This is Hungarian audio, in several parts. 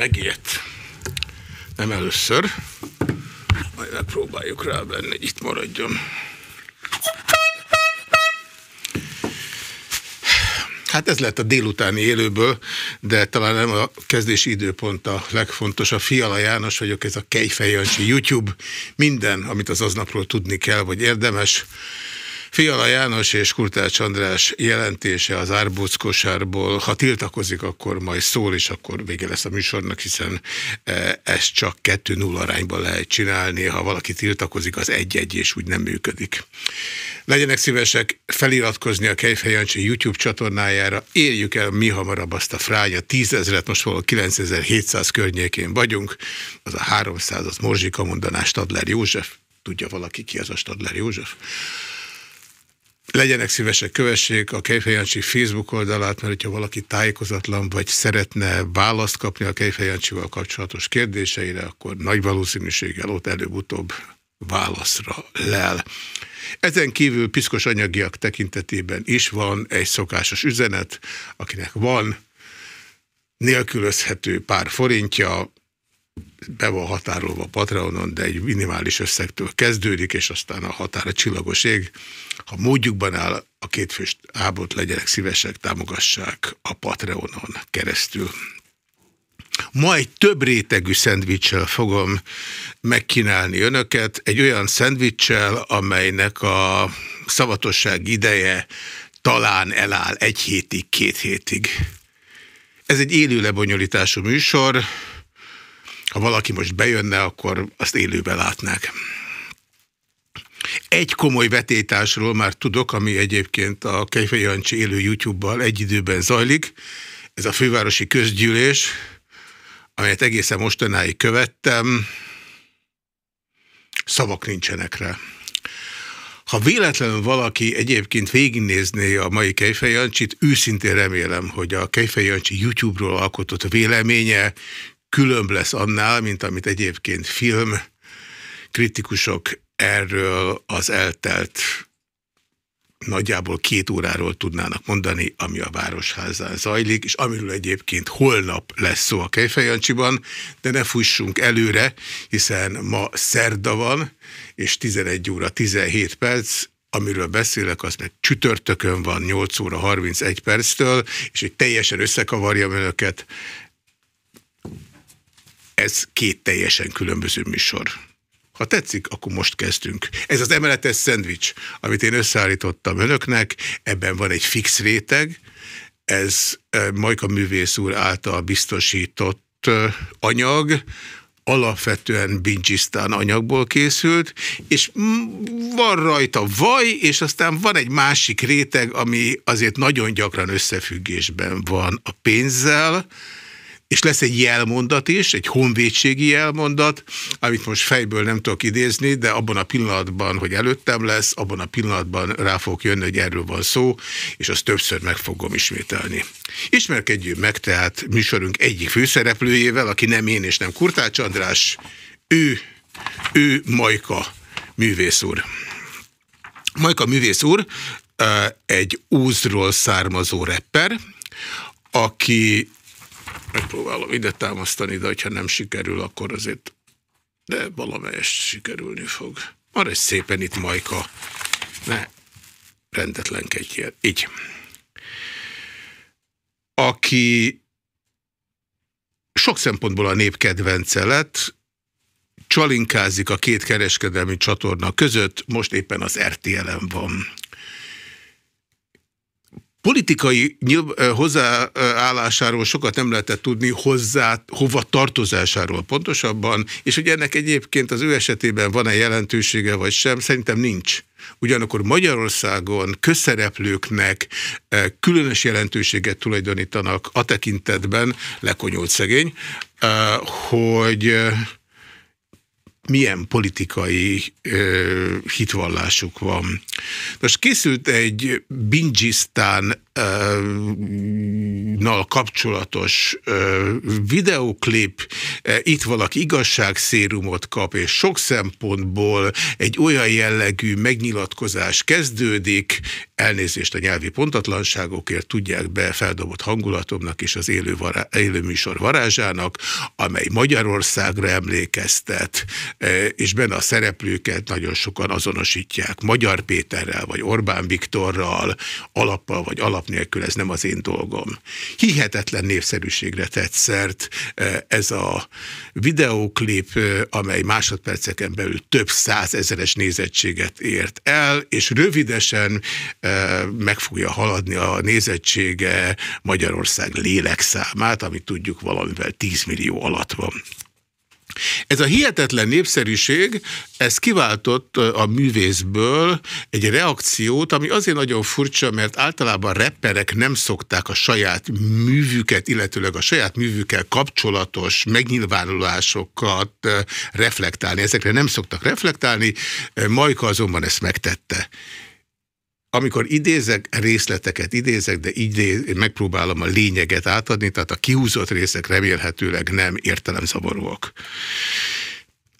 Megijedt. Nem először. Majd megpróbáljuk rá benni, itt maradjon. Hát ez lett a délutáni élőből, de talán nem a kezdési időpont a legfontosabb. Fiala János vagyok, ez a Kejfej YouTube. Minden, amit az aznapról tudni kell, vagy érdemes. Fiala János és Kurtács András jelentése az árbóckosárból, ha tiltakozik, akkor majd szól, és akkor vége lesz a műsornak, hiszen e, ezt csak 2-0 arányban lehet csinálni, ha valaki tiltakozik, az egy-egy, és úgy nem működik. Legyenek szívesek feliratkozni a Kejfej Jancsi YouTube csatornájára, érjük el mi hamarabb azt a fránya, tízezret, most valahol 9700 környékén vagyunk, az a 300, az Morzsika mondaná Stadler József, tudja valaki ki az a Stadler József? Legyenek szívesek, kövessék a Kejfejancsi Facebook oldalát, mert hogyha valaki tájékozatlan, vagy szeretne választ kapni a Kejfejancsival kapcsolatos kérdéseire, akkor nagy valószínűséggel ott előbb-utóbb válaszra lel. Ezen kívül piszkos anyagiak tekintetében is van egy szokásos üzenet, akinek van nélkülözhető pár forintja, be van határolva a Patreonon, de egy minimális összegtől kezdődik, és aztán a határa csillagos ég. Ha módjukban áll a kétfős ábot, legyenek szívesek, támogassák a Patreonon keresztül. Majd több rétegű szendvicsel fogom megkínálni önöket. Egy olyan szendvicsel, amelynek a szavatosság ideje talán eláll egy hétig, két hétig. Ez egy élő lebonyolítású műsor, ha valaki most bejönne, akkor azt élőben látnák. Egy komoly vetétásról már tudok, ami egyébként a Kejfej Jancsi élő YouTube-bal egy időben zajlik. Ez a fővárosi közgyűlés, amelyet egészen mostanáig követtem. Szavak nincsenek rá. Ha véletlenül valaki egyébként végignézné a mai Kejfej Jancsit, őszintén remélem, hogy a Kejfej Jancsi YouTube-ról alkotott véleménye különb lesz annál, mint amit egyébként film kritikusok erről az eltelt nagyjából két óráról tudnának mondani, ami a Városházán zajlik, és amiről egyébként holnap lesz szó a Kejfejancsiban, de ne fussunk előre, hiszen ma szerda van, és 11 óra 17 perc, amiről beszélek, az meg csütörtökön van 8 óra 31 perctől, és hogy teljesen összekavarjam önöket, ez két teljesen különböző műsor. Ha tetszik, akkor most kezdünk. Ez az emeletes szendvics, amit én összeállítottam önöknek, ebben van egy fix réteg, ez eh, Majka művész úr által biztosított eh, anyag, alapvetően bincsisztán anyagból készült, és van rajta vaj, és aztán van egy másik réteg, ami azért nagyon gyakran összefüggésben van a pénzzel, és lesz egy jelmondat is, egy honvédségi jelmondat, amit most fejből nem tudok idézni, de abban a pillanatban, hogy előttem lesz, abban a pillanatban rá fog jönni, hogy erről van szó, és azt többször meg fogom ismételni. Ismerkedjünk meg tehát műsorunk egyik főszereplőjével, aki nem én és nem Kurtács András, ő, ő Majka művész úr. Majka művész úr egy úzról származó rapper, aki megpróbálom ide támasztani, de ha nem sikerül, akkor azért de valamelyest sikerülni fog. Maradj szépen itt, Majka. Ne rendetlenkedjél. Így. Aki sok szempontból a nép kedvence lett, csalinkázik a két kereskedelmi csatorna között, most éppen az RTL-en van politikai hozzáállásáról sokat nem lehetett tudni, hozzá, hova tartozásáról pontosabban, és hogy ennek egyébként az ő esetében van-e jelentősége vagy sem, szerintem nincs. Ugyanakkor Magyarországon közszereplőknek különös jelentőséget tulajdonítanak a tekintetben, lekonyult szegény, hogy milyen politikai ö, hitvallásuk van. Most készült egy Bingisztán nal kapcsolatos videoklip, itt valaki igazságszérumot kap, és sok szempontból egy olyan jellegű megnyilatkozás kezdődik, elnézést a nyelvi pontatlanságokért tudják be feldobott hangulatomnak és az élő, vará, élő műsor varázsának, amely Magyarországra emlékeztet, és benne a szereplőket nagyon sokan azonosítják. Magyar Péterrel, vagy Orbán Viktorral, alappal vagy alap nélkül, ez nem az én dolgom. Hihetetlen népszerűségre tett szert e, ez a videóklip, e, amely másodperceken belül több százezeres nézettséget ért el, és rövidesen e, meg fogja haladni a nézettsége Magyarország lélekszámát, amit tudjuk valamivel 10 millió alatt van. Ez a hihetetlen népszerűség, ez kiváltott a művészből egy reakciót, ami azért nagyon furcsa, mert általában repperek nem szokták a saját művüket, illetőleg a saját művükkel kapcsolatos megnyilvánulásokat reflektálni. Ezekre nem szoktak reflektálni, Majka azonban ezt megtette amikor idézek, részleteket idézek, de így megpróbálom a lényeget átadni, tehát a kihúzott részek remélhetőleg nem értelemzavaróak.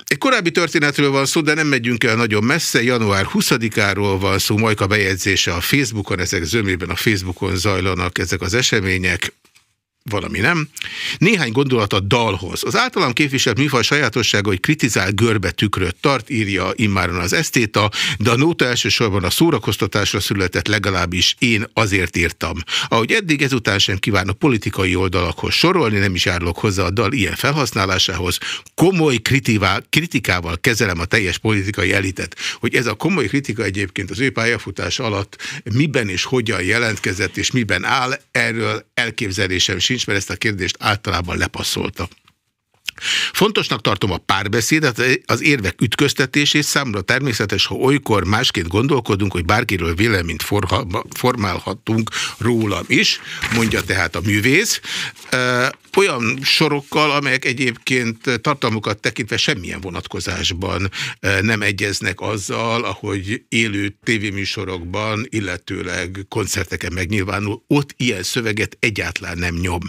Egy korábbi történetről van szó, de nem megyünk el nagyon messze. Január 20-áról van szó, Majka bejegyzése a Facebookon, ezek zömében a Facebookon zajlanak ezek az események valami nem. Néhány gondolat a dalhoz. Az általam képviselt műfaj sajátossága, hogy kritizál görbe tükröt tart, írja immáron az esztéta, de a nóta elsősorban a szórakoztatásra született, legalábbis én azért írtam. Ahogy eddig ezután sem kívánok politikai oldalakhoz sorolni, nem is járlok hozzá a dal ilyen felhasználásához. Komoly kritivál, kritikával kezelem a teljes politikai elitet. Hogy ez a komoly kritika egyébként az ő pályafutás alatt miben és hogyan jelentkezett, és miben áll, erről elképzelésem sincs, mert ezt a kérdést általában lepasszolta. Fontosnak tartom a párbeszédet, az érvek ütköztetését, számomra természetes, ha olykor másként gondolkodunk, hogy bárkiről véleményt formálhatunk rólam is, mondja tehát a művész, olyan sorokkal, amelyek egyébként tartalmukat tekintve semmilyen vonatkozásban nem egyeznek azzal, ahogy élő tévéműsorokban, illetőleg koncerteken megnyilvánul, ott ilyen szöveget egyáltalán nem nyom.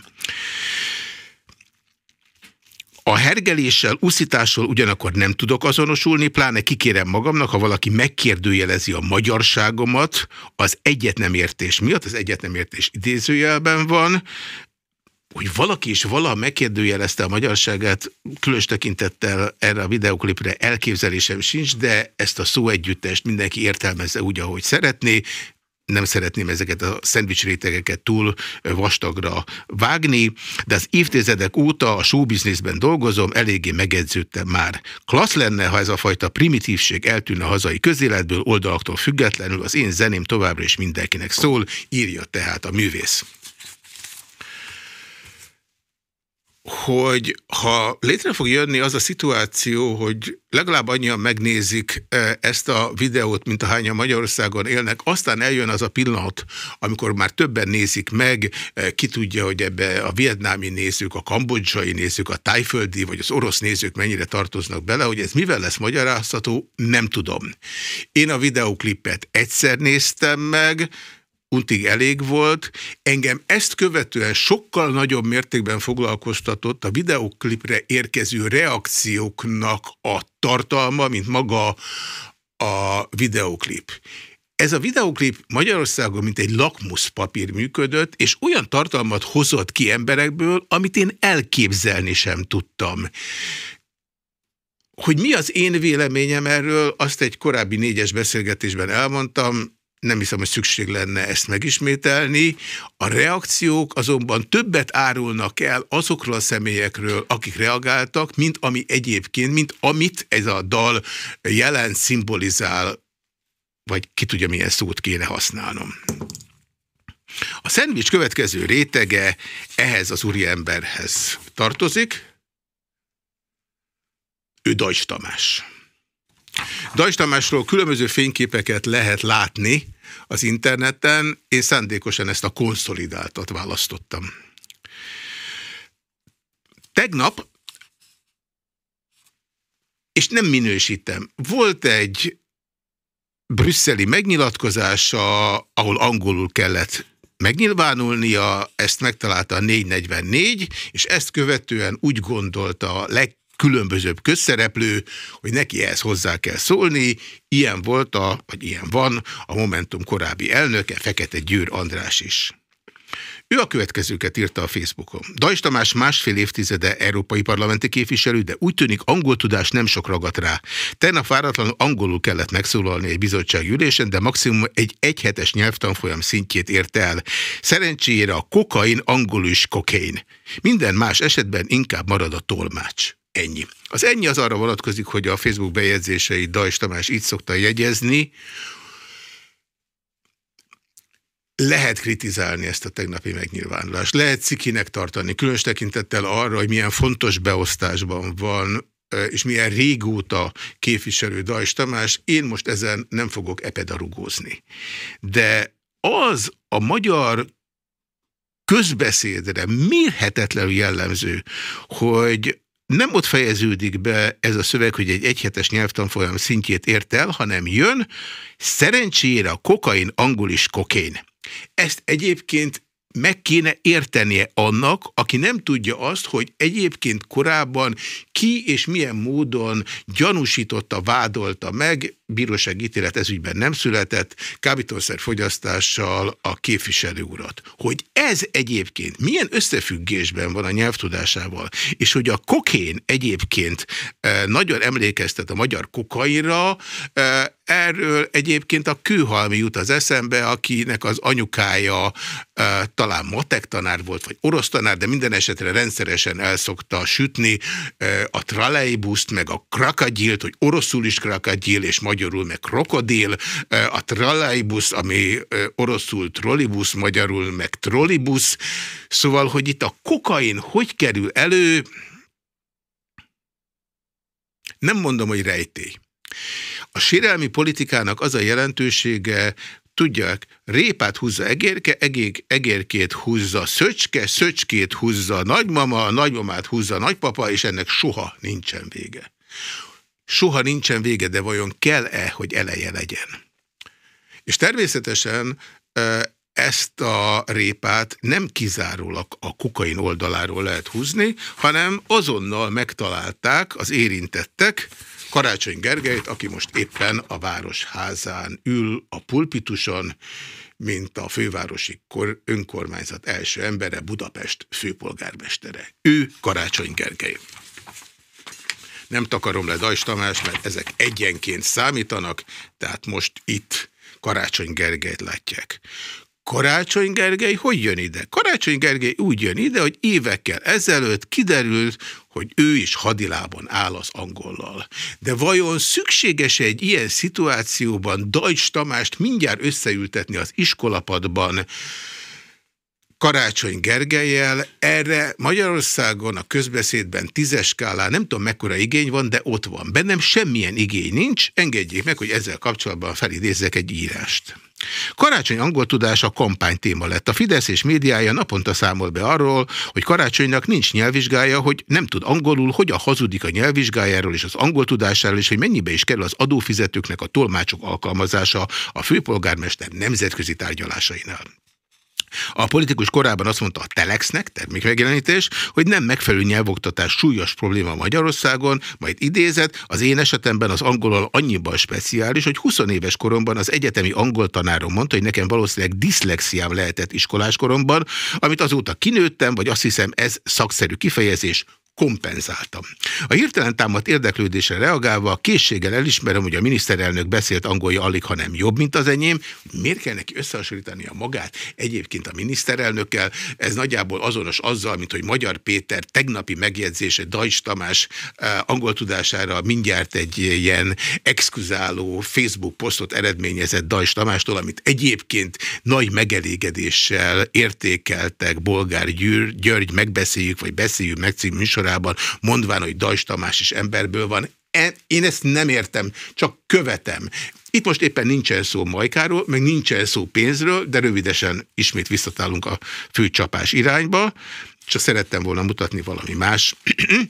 A hergeléssel, uszítással ugyanakkor nem tudok azonosulni, pláne kikérem magamnak, ha valaki megkérdőjelezi a magyarságomat, az egyet nem értés miatt, az egyet nem értés idézőjelben van, hogy valaki is vala megkérdőjelezte a magyarságát, különös tekintettel erre a videoklipre elképzelésem sincs, de ezt a szóegyüttest mindenki értelmezze úgy, ahogy szeretné, nem szeretném ezeket a szendvics rétegeket túl vastagra vágni, de az évtizedek óta a showbizniszben dolgozom, eléggé megedződtem már. Klassz lenne, ha ez a fajta primitívség eltűnne a hazai közéletből, oldalaktól függetlenül, az én zeném továbbra is mindenkinek szól, írja tehát a művész. Hogy ha létre fog jönni az a szituáció, hogy legalább annyian megnézik e, ezt a videót, mint ahányan Magyarországon élnek, aztán eljön az a pillanat, amikor már többen nézik meg, e, ki tudja, hogy ebbe a vietnámi nézők, a kambodzsai nézők, a tájföldi vagy az orosz nézők mennyire tartoznak bele, hogy ez mivel lesz magyarázható, nem tudom. Én a videóklipet egyszer néztem meg, untig elég volt. Engem ezt követően sokkal nagyobb mértékben foglalkoztatott a videoklipre érkező reakcióknak a tartalma, mint maga a videoklip. Ez a videoklip Magyarországon mint egy lakmuszpapír működött, és olyan tartalmat hozott ki emberekből, amit én elképzelni sem tudtam. Hogy mi az én véleményem erről, azt egy korábbi négyes beszélgetésben elmondtam, nem hiszem, hogy szükség lenne ezt megismételni. A reakciók azonban többet árulnak el azokról a személyekről, akik reagáltak, mint ami egyébként, mint amit ez a dal jelent, szimbolizál, vagy ki tudja, milyen szót kéne használnom. A szendvics következő rétege ehhez az úriemberhez tartozik. Ő Dajs Tamás. Dajs Tamásról különböző fényképeket lehet látni az interneten, én szándékosan ezt a konszolidáltat választottam. Tegnap, és nem minősítem. Volt egy brüsszeli megnyilatkozása, ahol angolul kellett megnyilvánulnia, ezt megtalálta a 444, és ezt követően úgy gondolta a legkülönbözőbb közszereplő, hogy neki ehhez hozzá kell szólni. Ilyen volt, a, vagy ilyen van a Momentum korábbi elnöke, Fekete Győr András is. Ő a következőket írta a Facebookon. Dajs Tamás másfél évtizede európai parlamenti képviselő, de úgy tűnik angol tudás nem sok ragadt rá. Tegnap váratlanul angolul kellett megszólalni egy bizottság ülésen, de maximum egy egyhetes nyelvtanfolyam szintjét ért el. Szerencsére a kokain angol is kokain. Minden más esetben inkább marad a tolmács. Ennyi. Az ennyi az arra vonatkozik, hogy a Facebook bejegyzései Dajs Tamás így szokta jegyezni, lehet kritizálni ezt a tegnapi megnyilvánulást, lehet cikinek tartani, különös tekintettel arra, hogy milyen fontos beosztásban van, és milyen régóta képviselő Dajs Tamás, én most ezen nem fogok epedarugózni. De az a magyar közbeszédre mérhetetlenül jellemző, hogy nem ott fejeződik be ez a szöveg, hogy egy egyhetes nyelvtanfolyam szintjét ért el, hanem jön, szerencsére a kokain angol is kokén. Ezt egyébként meg kéne értenie annak, aki nem tudja azt, hogy egyébként korábban ki és milyen módon gyanúsította, vádolta meg, bíróság ítélet ezügyben nem született, kábítószer fogyasztással a képviselő urat. Hogy ez egyébként milyen összefüggésben van a nyelvtudásával, és hogy a kokén egyébként e, nagyon emlékeztet a magyar kokainra, e, erről egyébként a kőhalmi jut az eszembe, akinek az anyukája e, talán matek tanár volt, vagy orosz tanár, de minden esetre rendszeresen elszokta sütni e, a tralejbuszt, meg a krakagyilt, hogy oroszul is krakagyil, és magyar magyarul meg krokodil, a trolleybus, ami oroszul trollibus, magyarul meg trollibus. Szóval, hogy itt a kokain hogy kerül elő, nem mondom, hogy rejtély. A sérelmi politikának az a jelentősége, tudják, répát húzza egérke, egék, egérkét húzza szöcske, szöcskét húzza nagymama, nagymamát húzza nagypapa, és ennek soha nincsen vége soha nincsen vége, de vajon kell-e, hogy eleje legyen? És természetesen ezt a répát nem kizárólag a kokain oldaláról lehet húzni, hanem azonnal megtalálták az érintettek, Karácsony Gergelyt, aki most éppen a Városházán ül a pulpituson, mint a fővárosi önkormányzat első embere, Budapest főpolgármestere. Ő Karácsony Gergely. Nem takarom le Dajs Tamás, mert ezek egyenként számítanak, tehát most itt Karácsony Gergelyt látják. Karácsony Gergely hogy jön ide? Karácsony Gergely úgy jön ide, hogy évekkel ezelőtt kiderült, hogy ő is hadilában áll az angollal. De vajon szükséges -e egy ilyen szituációban Dajcs Tamást mindjárt összeültetni az iskolapadban, Karácsony Gergelyel, erre Magyarországon a közbeszédben tízes skálán nem tudom mekkora igény van, de ott van. Bennem semmilyen igény nincs, engedjék meg, hogy ezzel kapcsolatban felidézzek egy írást. Karácsony angol tudása kampány téma lett. A Fidesz és médiája naponta számol be arról, hogy Karácsonynak nincs nyelvvizsgája, hogy nem tud angolul, hogy a hazudik a nyelvvizsgájáról és az angol tudásáról, és hogy mennyibe is kerül az adófizetőknek a tolmácsok alkalmazása a főpolgármester nemzetközi tárgyalásainál. A politikus korábban azt mondta a Telexnek, termékmegjelenítés, hogy nem megfelelő nyelvoktatás súlyos probléma Magyarországon, majd idézett, az én esetemben az angolal annyiban speciális, hogy 20 éves koromban az egyetemi angol tanárom mondta, hogy nekem valószínűleg diszlexiám lehetett iskoláskoromban, amit azóta kinőttem, vagy azt hiszem ez szakszerű kifejezés, kompenzáltam. A hirtelen támadt érdeklődésre reagálva készséggel elismerem, hogy a miniszterelnök beszélt angolja alig, ha nem jobb, mint az enyém. Miért kell neki összehasonlítani a magát egyébként a miniszterelnökkel? Ez nagyjából azonos azzal, mint hogy Magyar Péter tegnapi megjegyzése Dajs Tamás eh, angol tudására mindjárt egy ilyen exkuzáló Facebook posztot eredményezett Dajs Tamástól, amit egyébként nagy megelégedéssel értékeltek Bolgár Győr, György, megbeszéljük, vagy beszéljük meg című műsorában, mondván, hogy Dajs Tamás is emberből van. E, én ezt nem értem, csak követem. Itt most éppen nincsen szó majkáról, meg nincsen szó pénzről, de rövidesen ismét visszatálunk a főcsapás irányba. Csak szerettem volna mutatni valami más.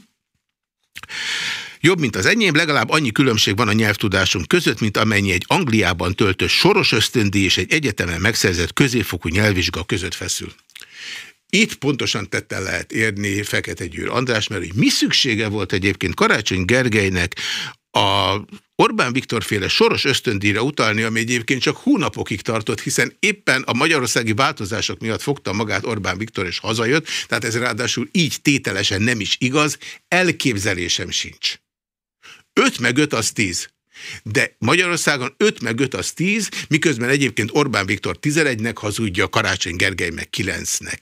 Jobb, mint az enyém, legalább annyi különbség van a nyelvtudásunk között, mint amennyi egy Angliában töltött soros ösztöndi és egy egyetemen megszerzett középfokú nyelvvizsga között feszül. Itt pontosan tette lehet érni Fekete Győr András, mert hogy mi szüksége volt egyébként Karácsony Gergelynek a Orbán Viktor féle soros ösztöndíjra utalni, ami egyébként csak hónapokig tartott, hiszen éppen a magyarországi változások miatt fogta magát Orbán Viktor és hazajött, tehát ez ráadásul így tételesen nem is igaz, elképzelésem sincs. 5 meg 5 az 10. De Magyarországon 5 meg 5 az 10, miközben egyébként Orbán Viktor 11-nek hazudja, Karácsony Gergely meg 9-nek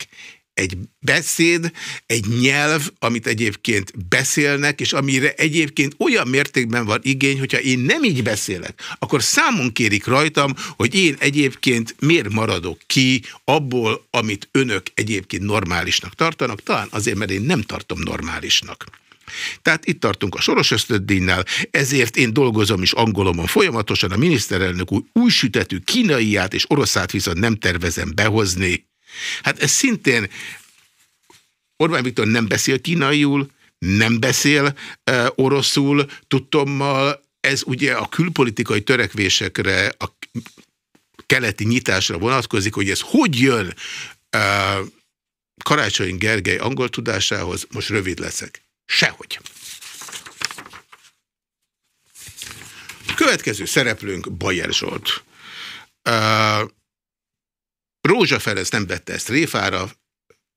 egy beszéd, egy nyelv, amit egyébként beszélnek, és amire egyébként olyan mértékben van igény, hogyha én nem így beszélek, akkor számon kérik rajtam, hogy én egyébként miért maradok ki abból, amit önök egyébként normálisnak tartanak, talán azért, mert én nem tartom normálisnak. Tehát itt tartunk a Soros ösztöddíjnál, ezért én dolgozom is angolomon folyamatosan, a miniszterelnök új, új sütetű kínaiát és oroszát viszont nem tervezem behozni, Hát ez szintén Orbán Viktor nem beszél kínaiul, nem beszél uh, oroszul, tudtommal, ez ugye a külpolitikai törekvésekre, a keleti nyitásra vonatkozik, hogy ez hogy jön uh, Karácsony Gergely angol tudásához, most rövid leszek. Sehogy. Következő szereplőnk Bajer Zsolt. Uh, Rózsa nem vette ezt réfára,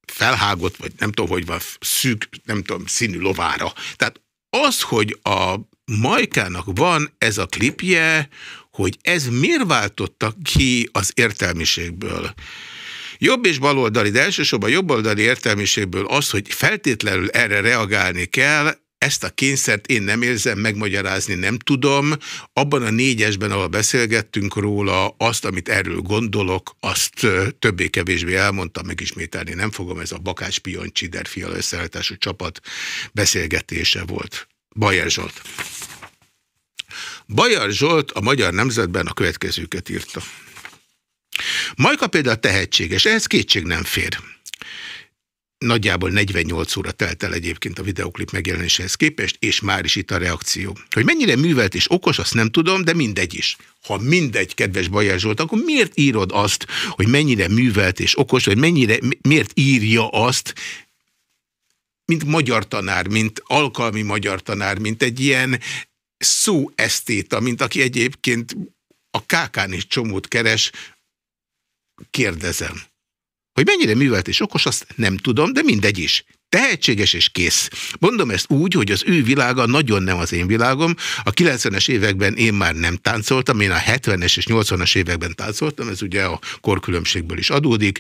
felhágott, vagy nem tudom, hogy van, szűk, nem tudom, színű lovára. Tehát az, hogy a Majkának van ez a klipje, hogy ez miért váltotta ki az értelmiségből. Jobb és baloldali, de elsősorban jobboldali értelmiségből az, hogy feltétlenül erre reagálni kell, ezt a kényszert én nem érzem, megmagyarázni nem tudom. Abban a négyesben, ahol beszélgettünk róla, azt, amit erről gondolok, azt többé-kevésbé elmondtam, megismételni nem fogom, ez a Bakács Pion Csider fiala összeállítású csapat beszélgetése volt. Bajer Zsolt. Bajer Zsolt a Magyar Nemzetben a következőket írta. Majka például tehetséges, ehhez kétség nem fér nagyjából 48 óra telt el egyébként a videoklip megjelenéséhez képest, és már is itt a reakció. Hogy mennyire művelt és okos, azt nem tudom, de mindegy is. Ha mindegy, kedves Bajer Zsolt, akkor miért írod azt, hogy mennyire művelt és okos, vagy mennyire, miért írja azt, mint magyar tanár, mint alkalmi magyar tanár, mint egy ilyen esztéta, mint aki egyébként a kákán is csomót keres, kérdezem. Hogy mennyire művelt és okos, azt nem tudom, de mindegy is. Tehetséges és kész. Mondom ezt úgy, hogy az ő világa nagyon nem az én világom. A 90-es években én már nem táncoltam, én a 70-es és 80-as években táncoltam, ez ugye a korkülönbségből is adódik.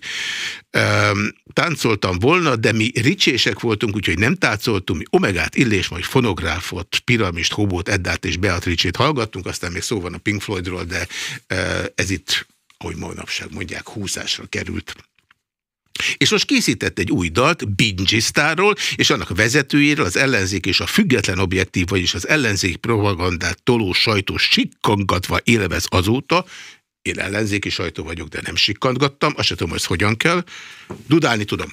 Um, táncoltam volna, de mi ricsések voltunk, úgyhogy nem táncoltunk, mi Omegát, Illés, majd fonográfot, Piramist, Hobót, Eddát és Beatrice-t hallgattunk, aztán még szó van a Pink Floydról, de ez itt, ahogy manapság mondják, húzásra került. És most készített egy új dalt Bingisztárról, és annak vezetőjéről az ellenzék és a független objektív, vagyis az ellenzék propagandát toló sajtó sikkangatva élvez azóta, én ellenzéki sajtó vagyok, de nem sikkantgattam, azt sem tudom, hogy hogyan kell. Dudálni tudom.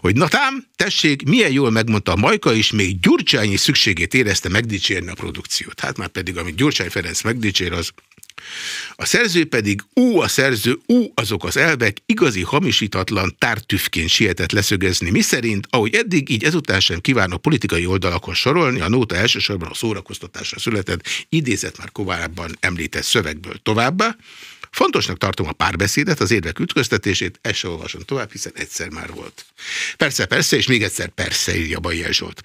Hogy na tám, tessék, milyen jól megmondta a Majka is, még Gyurcsányi szükségét érezte megdicsérni a produkciót. Hát már pedig, amit Gyurcsány Ferenc megdicsér, az a szerző pedig, ú a szerző, ú azok az elvek, igazi hamisítatlan tártüfként sietett leszögezni, miszerint, ahogy eddig, így ezután sem kívánok politikai oldalakon sorolni, a nóta elsősorban a szórakoztatásra született, idézett már korábban említett szövegből továbbá. Fontosnak tartom a párbeszédet, az érdek ütköztetését, ezt se olvasom tovább, hiszen egyszer már volt. Persze, persze, és még egyszer persze, írja Bajjel Zsolt.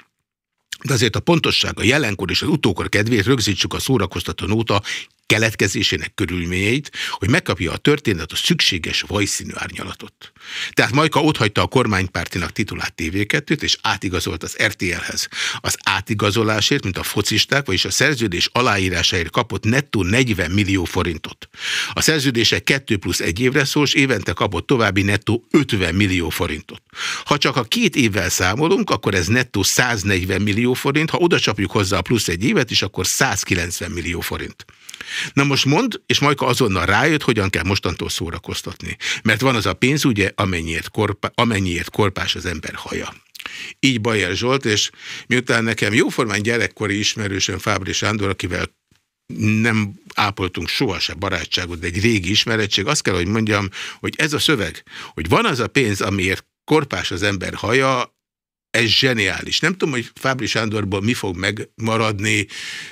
De azért a pontosság, a jelenkor és az utókor kedvéért rögzítsük a szórakoztató nóta keletkezésének körülményeit, hogy megkapja a történet a szükséges vajszínű árnyalatot. Tehát Majka otthagyta a kormánypártinak titulált TV2-t, és átigazolt az RTL-hez. Az átigazolásért, mint a focisták, vagyis a szerződés aláírásáért kapott nettó 40 millió forintot. A szerződése 2 plusz egy évre szól, és évente kapott további nettó 50 millió forintot. Ha csak a két évvel számolunk, akkor ez nettó 140 millió forint, ha oda csapjuk hozzá a plusz egy évet is, akkor 190 millió forint. Na most mond, és Majka azonnal rájött, hogyan kell mostantól szórakoztatni. Mert van az a pénz, ugye, amennyiért, korpá, amennyiért korpás az ember haja. Így Bajer Zsolt, és miután nekem jóformán gyerekkori ismerősen Fábri Sándor, akivel nem ápoltunk sohasem barátságot, de egy régi ismerettség, azt kell, hogy mondjam, hogy ez a szöveg, hogy van az a pénz, amiért korpás az ember haja, ez zseniális. Nem tudom, hogy Fábri Sándorból mi fog megmaradni,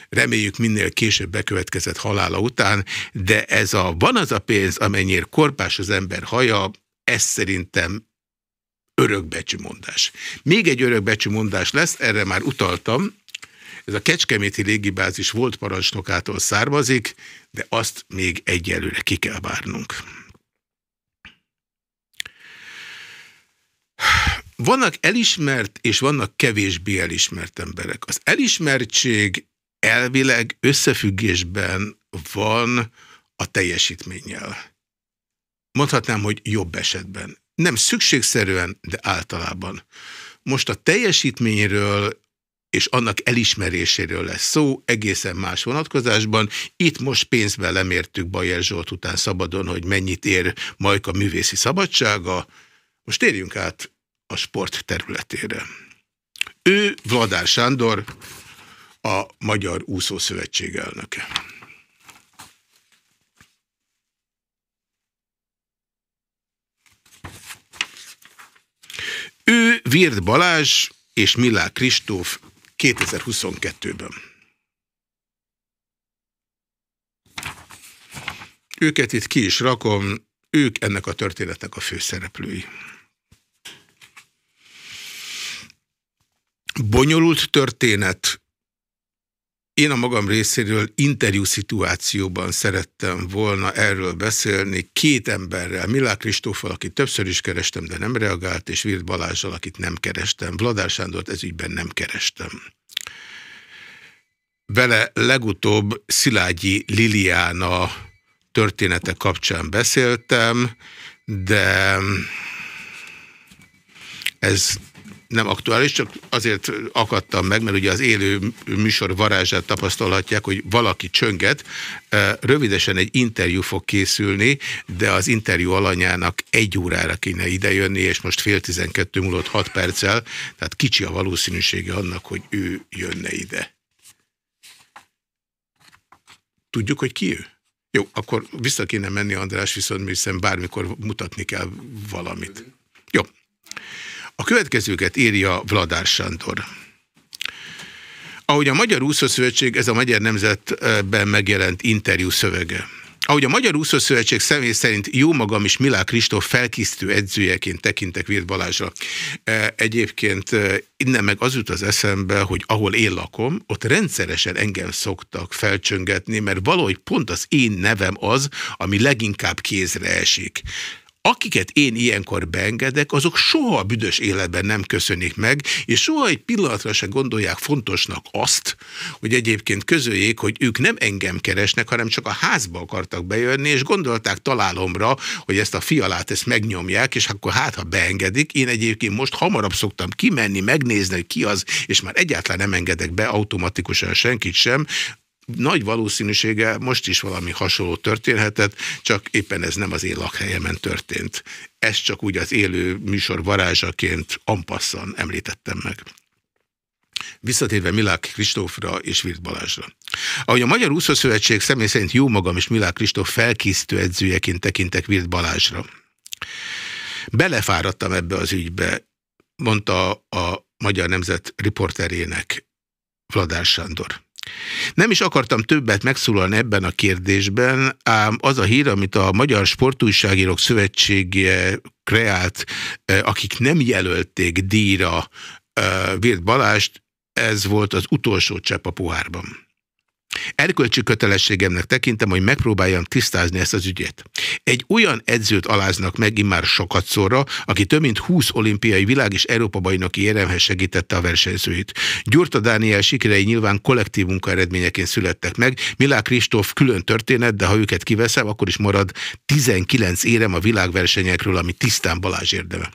reméljük minél később bekövetkezett halála után, de ez a van az a pénz, amennyire korpás az ember haja, ez szerintem örökbecsű mondás. Még egy örökbecsű mondás lesz, erre már utaltam, ez a Kecskeméti légibázis volt parancsnokától származik, de azt még egyelőre ki kell várnunk. Vannak elismert és vannak kevésbé elismert emberek. Az elismertség elvileg összefüggésben van a teljesítménnyel. Mondhatnám, hogy jobb esetben. Nem szükségszerűen, de általában. Most a teljesítményről és annak elismeréséről lesz szó, egészen más vonatkozásban. Itt most pénzben lemértük Bajer Zsolt után szabadon, hogy mennyit ér Majka művészi szabadsága. Most térjünk át a sport területére. Ő Vladár Sándor, a Magyar Úszószövetség elnöke. Ő Vird Balázs és Milá Kristóf 2022-ben. Őket itt ki is rakom, ők ennek a történetnek a főszereplői. Bonyolult történet. Én a magam részéről interjú szituációban szerettem volna erről beszélni két emberrel, Milák Kristóffal, akit többször is kerestem, de nem reagált, és Virt Balázsal, akit nem kerestem. Vladár Sándort ezügyben nem kerestem. Vele legutóbb Szilágyi Liliana története kapcsán beszéltem, de ez nem aktuális, csak azért akadtam meg, mert ugye az élő műsor varázsát tapasztalhatják, hogy valaki csönget. Rövidesen egy interjú fog készülni, de az interjú alanyának egy órára kéne idejönni, és most fél tizenkettő múlott hat perccel, tehát kicsi a valószínűsége annak, hogy ő jönne ide. Tudjuk, hogy ki ő? Jó, akkor vissza kéne menni András, viszont hiszen bármikor mutatni kell valamit. Jó. A következőket írja Vladár Sándor. Ahogy a Magyar Úszószövetség, ez a Magyar Nemzetben megjelent interjú szövege. Ahogy a Magyar Úszószövetség személy szerint jó magam is Milá Kristóf felkisztő edzőjeként tekintek Virt Balázsra. E, egyébként e, innen meg az jut az eszembe, hogy ahol én lakom, ott rendszeresen engem szoktak felcsöngetni, mert valahogy pont az én nevem az, ami leginkább kézre esik akiket én ilyenkor beengedek, azok soha a büdös életben nem köszönik meg, és soha egy pillanatra se gondolják fontosnak azt, hogy egyébként közöljék, hogy ők nem engem keresnek, hanem csak a házba akartak bejönni, és gondolták találomra, hogy ezt a fialát ezt megnyomják, és akkor hát, ha beengedik, én egyébként most hamarabb szoktam kimenni, megnézni, hogy ki az, és már egyáltalán nem engedek be automatikusan senkit sem, nagy valószínűsége most is valami hasonló történhetett, csak éppen ez nem az én lakhelyemen történt. Ezt csak úgy az élő műsor varázsaként ampasszan említettem meg. Visszatérve Milák Kristófra és Virt Balázsra. Ahogy a Magyar Úszószövetség személy szerint jó magam és Milák Kristóf felkészítő edzőjeként tekintek Virt Balázsra. Belefáradtam ebbe az ügybe, mondta a Magyar Nemzet riporterének Vladár Sándor. Nem is akartam többet megszólalni ebben a kérdésben, ám az a hír, amit a Magyar Sportújságírók Szövetsége kreált, akik nem jelölték díjra Virt Balást, ez volt az utolsó csepp a pohárban. Erkölcsi kötelességemnek tekintem, hogy megpróbáljam tisztázni ezt az ügyet. Egy olyan edzőt aláznak meg immár sokat szóra, aki több mint 20 olimpiai világ és Európa bajnoki éremhez segítette a versenyzőit. Gyurta Dániel sikerei nyilván kollektív munka eredményeként születtek meg. Milák Kristóf külön történet, de ha őket kiveszem, akkor is marad 19 érem a világversenyekről, ami tisztán Balázs érdeme.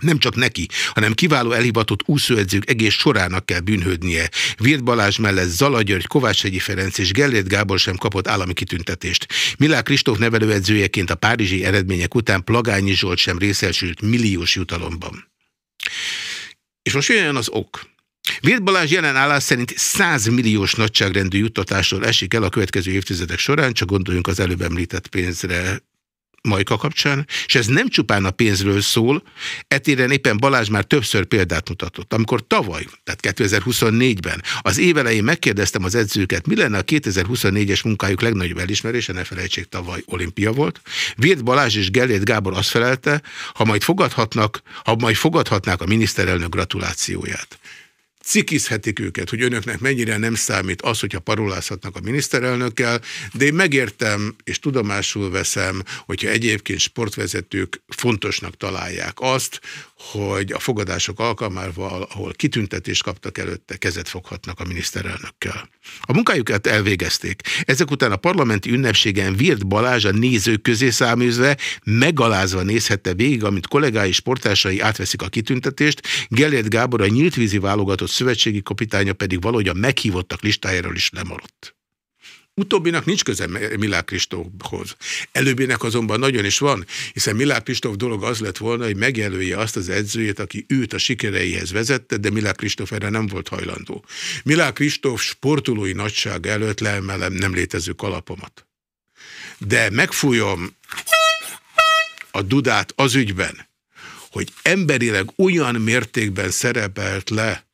Nem csak neki, hanem kiváló elhivatott úszóedzők egész sorának kell bűnhődnie. Virt Balázs mellett Zala György, Kovács Ferenc és Gellért Gábor sem kapott állami kitüntetést. Milák Kristóf nevelőedzőjeként a párizsi eredmények után Plagányi Zsolt sem részesült milliós jutalomban. És most jön az ok. Virt Balázs jelen állás szerint 100 milliós nagyságrendű juttatásról esik el a következő évtizedek során, csak gondoljunk az előbb említett pénzre Majka kapcsán, és ez nem csupán a pénzről szól, etéren éppen Balázs már többször példát mutatott. Amikor tavaly, tehát 2024-ben az évelején megkérdeztem az edzőket, mi lenne a 2024-es munkájuk legnagyobb elismerése, ne felejtsék, tavaly olimpia volt. Virt Balázs és Gellért Gábor azt felelte, ha majd fogadhatnak, ha majd fogadhatnák a miniszterelnök gratulációját cikizhetik őket, hogy önöknek mennyire nem számít az, hogyha parolázhatnak a miniszterelnökkel, de én megértem és tudomásul veszem, hogyha egyébként sportvezetők fontosnak találják azt, hogy a fogadások alkalmával, ahol kitüntetést kaptak előtte, kezet foghatnak a miniszterelnökkel. A munkájukat elvégezték. Ezek után a parlamenti ünnepségen Virt Balázs a nézők közé száműzve, megalázva nézhette végig, amit kollégái sportásai átveszik a kitüntetést, Gellért Gábor a nyíltvízi válogatott szövetségi kapitánya pedig valahogy a meghívottak listájáról is lemaradt. Utóbbinak nincs köze Milák Kristófhoz. Előbbinek azonban nagyon is van, hiszen Milák Kristóf dolog az lett volna, hogy megjelölje azt az edzőjét, aki őt a sikereihez vezette, de Milák Kristóf erre nem volt hajlandó. Milák Kristóf sportolói nagyság előtt leemelem nem létező kalapomat. De megfújom a dudát az ügyben, hogy emberileg olyan mértékben szerepelt le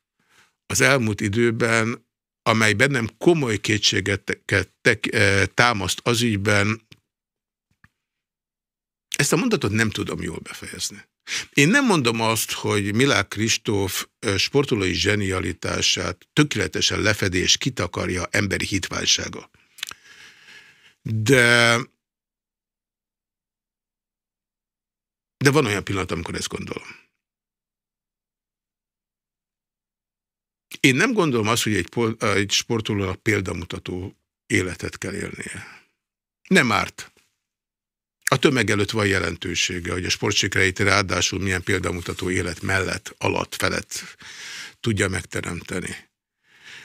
az elmúlt időben, amely bennem komoly kétséget eh, támaszt az ügyben, ezt a mondatot nem tudom jól befejezni. Én nem mondom azt, hogy Milák Kristóf eh, sportolói zsenialitását tökéletesen lefedés kitakarja emberi hitványsága. De de van olyan pillanat, amikor ezt gondolom. Én nem gondolom azt, hogy egy, egy sportolónak példamutató életet kell élnie. Nem árt. A tömeg előtt van jelentősége, hogy a sportsikereit ráadásul milyen példamutató élet mellett, alatt, felett tudja megteremteni.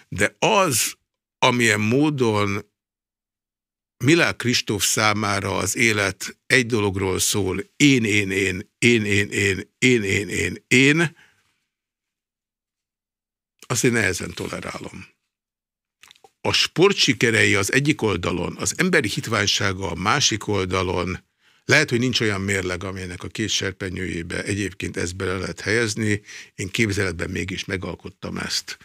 De az, amilyen módon Milák Kristóf számára az élet egy dologról szól, én, én, én, én, én, én, én, én, én, én, azt én nehezen tolerálom. A sportsikerei az egyik oldalon, az emberi hitványsága a másik oldalon, lehet, hogy nincs olyan mérleg, amelynek a két serpenyőjébe egyébként ezt bele lehet helyezni, én képzeletben mégis megalkottam ezt.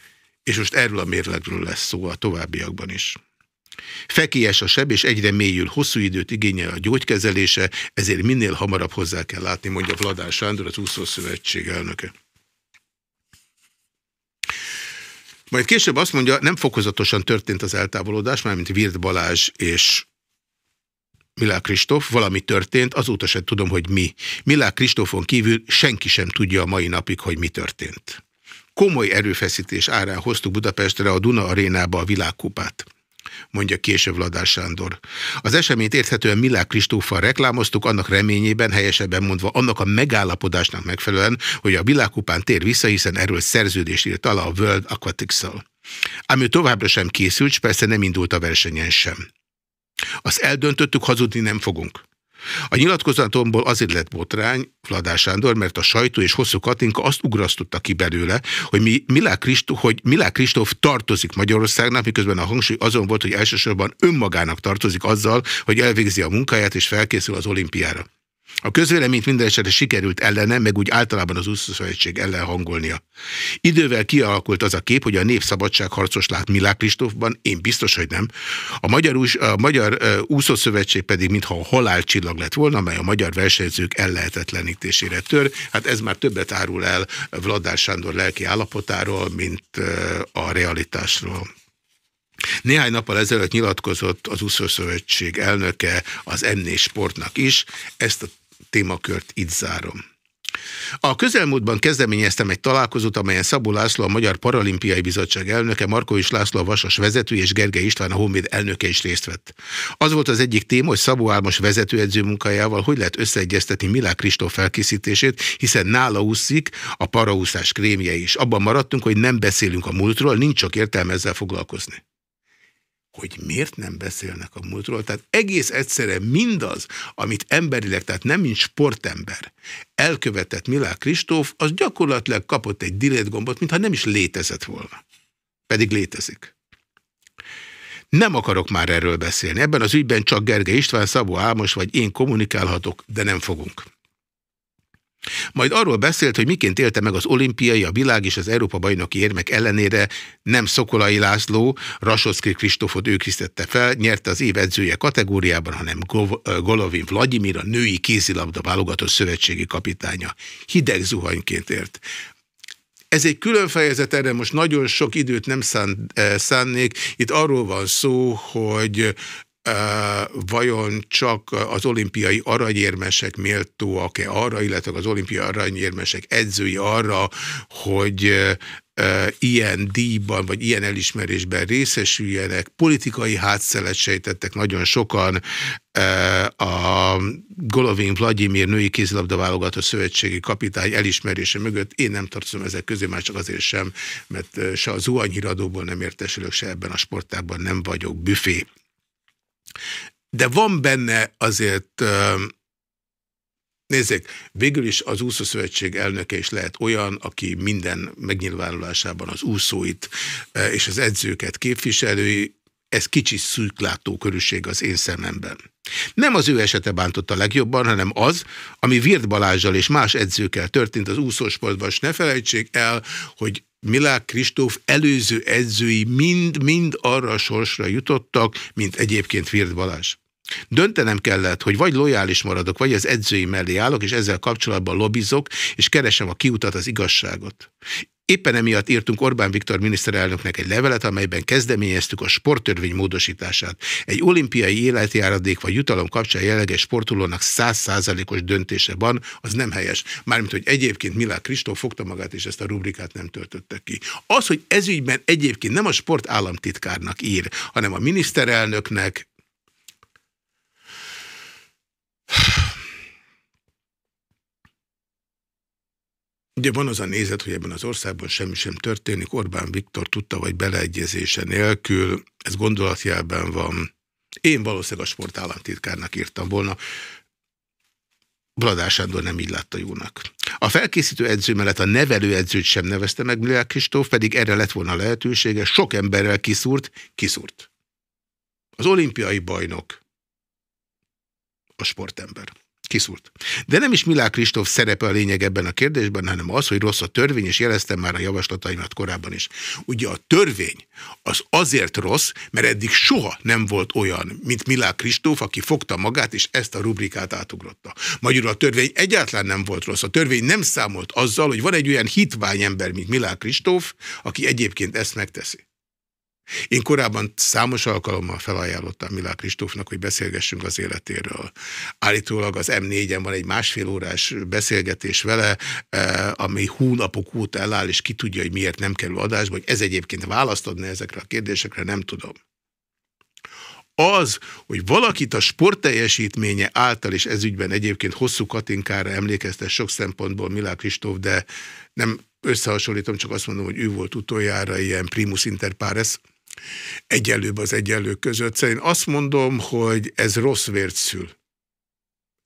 És most erről a mérlegről lesz szó a továbbiakban is. Fekélyes a seb, és egyre mélyül, hosszú időt igényel a gyógykezelése, ezért minél hamarabb hozzá kell látni, mondja Vladán Sándor, az úszószövetség elnöke. Majd később azt mondja, nem fokozatosan történt az eltávolodás, mármint Virt Balázs és Milák Kristóf, valami történt, azóta sem tudom, hogy mi. Milák Kristófon kívül senki sem tudja a mai napig, hogy mi történt. Komoly erőfeszítés árán hoztuk Budapestre a Duna arénába a világkupát mondja később Vladár Sándor. Az eseményt érthetően Milák Kristóffal reklámoztuk, annak reményében, helyesebben mondva, annak a megállapodásnak megfelelően, hogy a világkupán tér vissza, hiszen erről szerződést írt alá a World Aquatics-szal. Ám ő továbbra sem készült, és persze nem indult a versenyen sem. Azt eldöntöttük, hazudni nem fogunk. A nyilatkozatomból azért lett botrány, Vladár Sándor, mert a sajtó és hosszú Katinka azt ugrasztotta ki belőle, hogy, mi, Milák, Kristóf, hogy Milák Kristóf tartozik Magyarországnak, miközben a hangsúly azon volt, hogy elsősorban önmagának tartozik azzal, hogy elvégzi a munkáját és felkészül az olimpiára. A közvéleményt minden esetre sikerült ellene, meg úgy általában az úszószövetség ellen hangolnia. Idővel kialakult az a kép, hogy a népszabadságharcos lát Milák Kristófban, én biztos, hogy nem. A Magyar, ús, a magyar úszószövetség pedig mintha a halálcsillag lett volna, mely a magyar versenyzők ellehetetlenítésére tör. Hát ez már többet árul el Vladár Sándor lelki állapotáról, mint a realitásról. Néhány nappal ezelőtt nyilatkozott az úszószövetség elnöke az Enné Sportnak is. Ezt a témakört itt zárom. A közelmúltban kezdeményeztem egy találkozót, amelyen Szabó László, a Magyar Paralimpiai Bizottság elnöke, Marko is László, a Vasas vezető és Gergely István, a Honvéd elnöke is részt vett. Az volt az egyik téma, hogy Szabó Álmos vezetőedző munkájával hogy lehet összeegyeztetni Milák Kristóf felkészítését, hiszen nála úszik a paraúszás krémje is. Abban maradtunk, hogy nem beszélünk a múltról, nincs csak értelme ezzel foglalkozni. Hogy miért nem beszélnek a múltról. Tehát egész egyszerűen mindaz, amit emberileg, tehát nem mint sportember, elkövetett Milák Kristóf, az gyakorlatilag kapott egy delete gombot, mintha nem is létezett volna. Pedig létezik. Nem akarok már erről beszélni. Ebben az ügyben csak Gergely István, Szabó Ámos vagy én kommunikálhatok, de nem fogunk. Majd arról beszélt, hogy miként élte meg az olimpiai, a világ és az Európa bajnoki érmek ellenére nem Szokolai László, Rasoszki Kristófot ő krisztette fel, nyerte az év edzője kategóriában, hanem Golovin Vladimir, a női kézilabda válogatott szövetségi kapitánya. Hideg zuhanyként ért. Ez egy külön fejezet, erre most nagyon sok időt nem szán, szánnék. Itt arról van szó, hogy vajon csak az olimpiai aranyérmesek méltóak-e arra, illetve az olimpiai aranyérmesek edzői arra, hogy ilyen díjban, vagy ilyen elismerésben részesüljenek. Politikai hátszelet sejtettek nagyon sokan. A Golovin Vladimir női kézilabda válogató szövetségi kapitány elismerése mögött én nem tartozom ezek közé, már csak azért sem, mert se a zuhanyhíradóból nem értesülök, se ebben a sportágban nem vagyok büfé. De van benne azért, nézzék, végül is az úszószövetség elnöke is lehet olyan, aki minden megnyilvánulásában az úszóit és az edzőket képviselői, ez kicsi szűklátó körülség az én szememben. Nem az ő esete bántotta legjobban, hanem az, ami Virt Balázsjal és más edzőkkel történt az úszósportban, és ne felejtsék el, hogy Milák Kristóf előző edzői mind-mind arra a sorsra jutottak, mint egyébként Virt Balázs. Döntenem kellett, hogy vagy lojális maradok, vagy az edzői mellé állok, és ezzel kapcsolatban lobbizok, és keresem a kiutat, az igazságot. Éppen emiatt írtunk Orbán Viktor miniszterelnöknek egy levelet, amelyben kezdeményeztük a sporttörvény módosítását. Egy olimpiai életjáradék vagy jutalom kapcsán jelleges sportolónak százszázalékos döntése van, az nem helyes. Mármint, hogy egyébként Milák Kristóf fogta magát, és ezt a rubrikát nem töltötte ki. Az, hogy ezügyben egyébként nem a sport államtitkárnak ír, hanem a miniszterelnöknek, Ugye van az a nézet, hogy ebben az országban semmi sem történik, Orbán Viktor tudta, vagy beleegyezése nélkül, ez gondolatjelben van. Én valószínűleg a sportállamtitkárnak írtam volna, Bladás Sándor nem így látta jónak. A felkészítő edző mellett a nevelő edzőt sem nevezte meg Milák Kristóf, pedig erre lett volna lehetősége, sok emberrel kiszúrt, kiszúrt. Az olimpiai bajnok, a sportember. Kiszúrt. De nem is Milák Kristóf szerepe a lényeg ebben a kérdésben, hanem az, hogy rossz a törvény, és jeleztem már a javaslataimat korábban is. Ugye a törvény az azért rossz, mert eddig soha nem volt olyan, mint Milák Kristóf, aki fogta magát, és ezt a rubrikát átugrotta. Magyarul a törvény egyáltalán nem volt rossz. A törvény nem számolt azzal, hogy van egy olyan hitvány ember, mint Milák Kristóf, aki egyébként ezt megteszi. Én korábban számos alkalommal felajánlottam Milák Kristófnak, hogy beszélgessünk az életéről. Állítólag az M4-en van egy másfél órás beszélgetés vele, eh, ami hónapok óta eláll, és ki tudja, hogy miért nem kerül adásba, hogy ez egyébként választ adni ezekre a kérdésekre, nem tudom. Az, hogy valakit a sportteljesítménye által, és ezügyben egyébként hosszú Katinkára emlékeztet sok szempontból Milák Kristóf, de nem összehasonlítom, csak azt mondom, hogy ő volt utoljára ilyen primus inter pares, egyenlőbb az egyenlők között. Szóval én azt mondom, hogy ez rossz vért szül.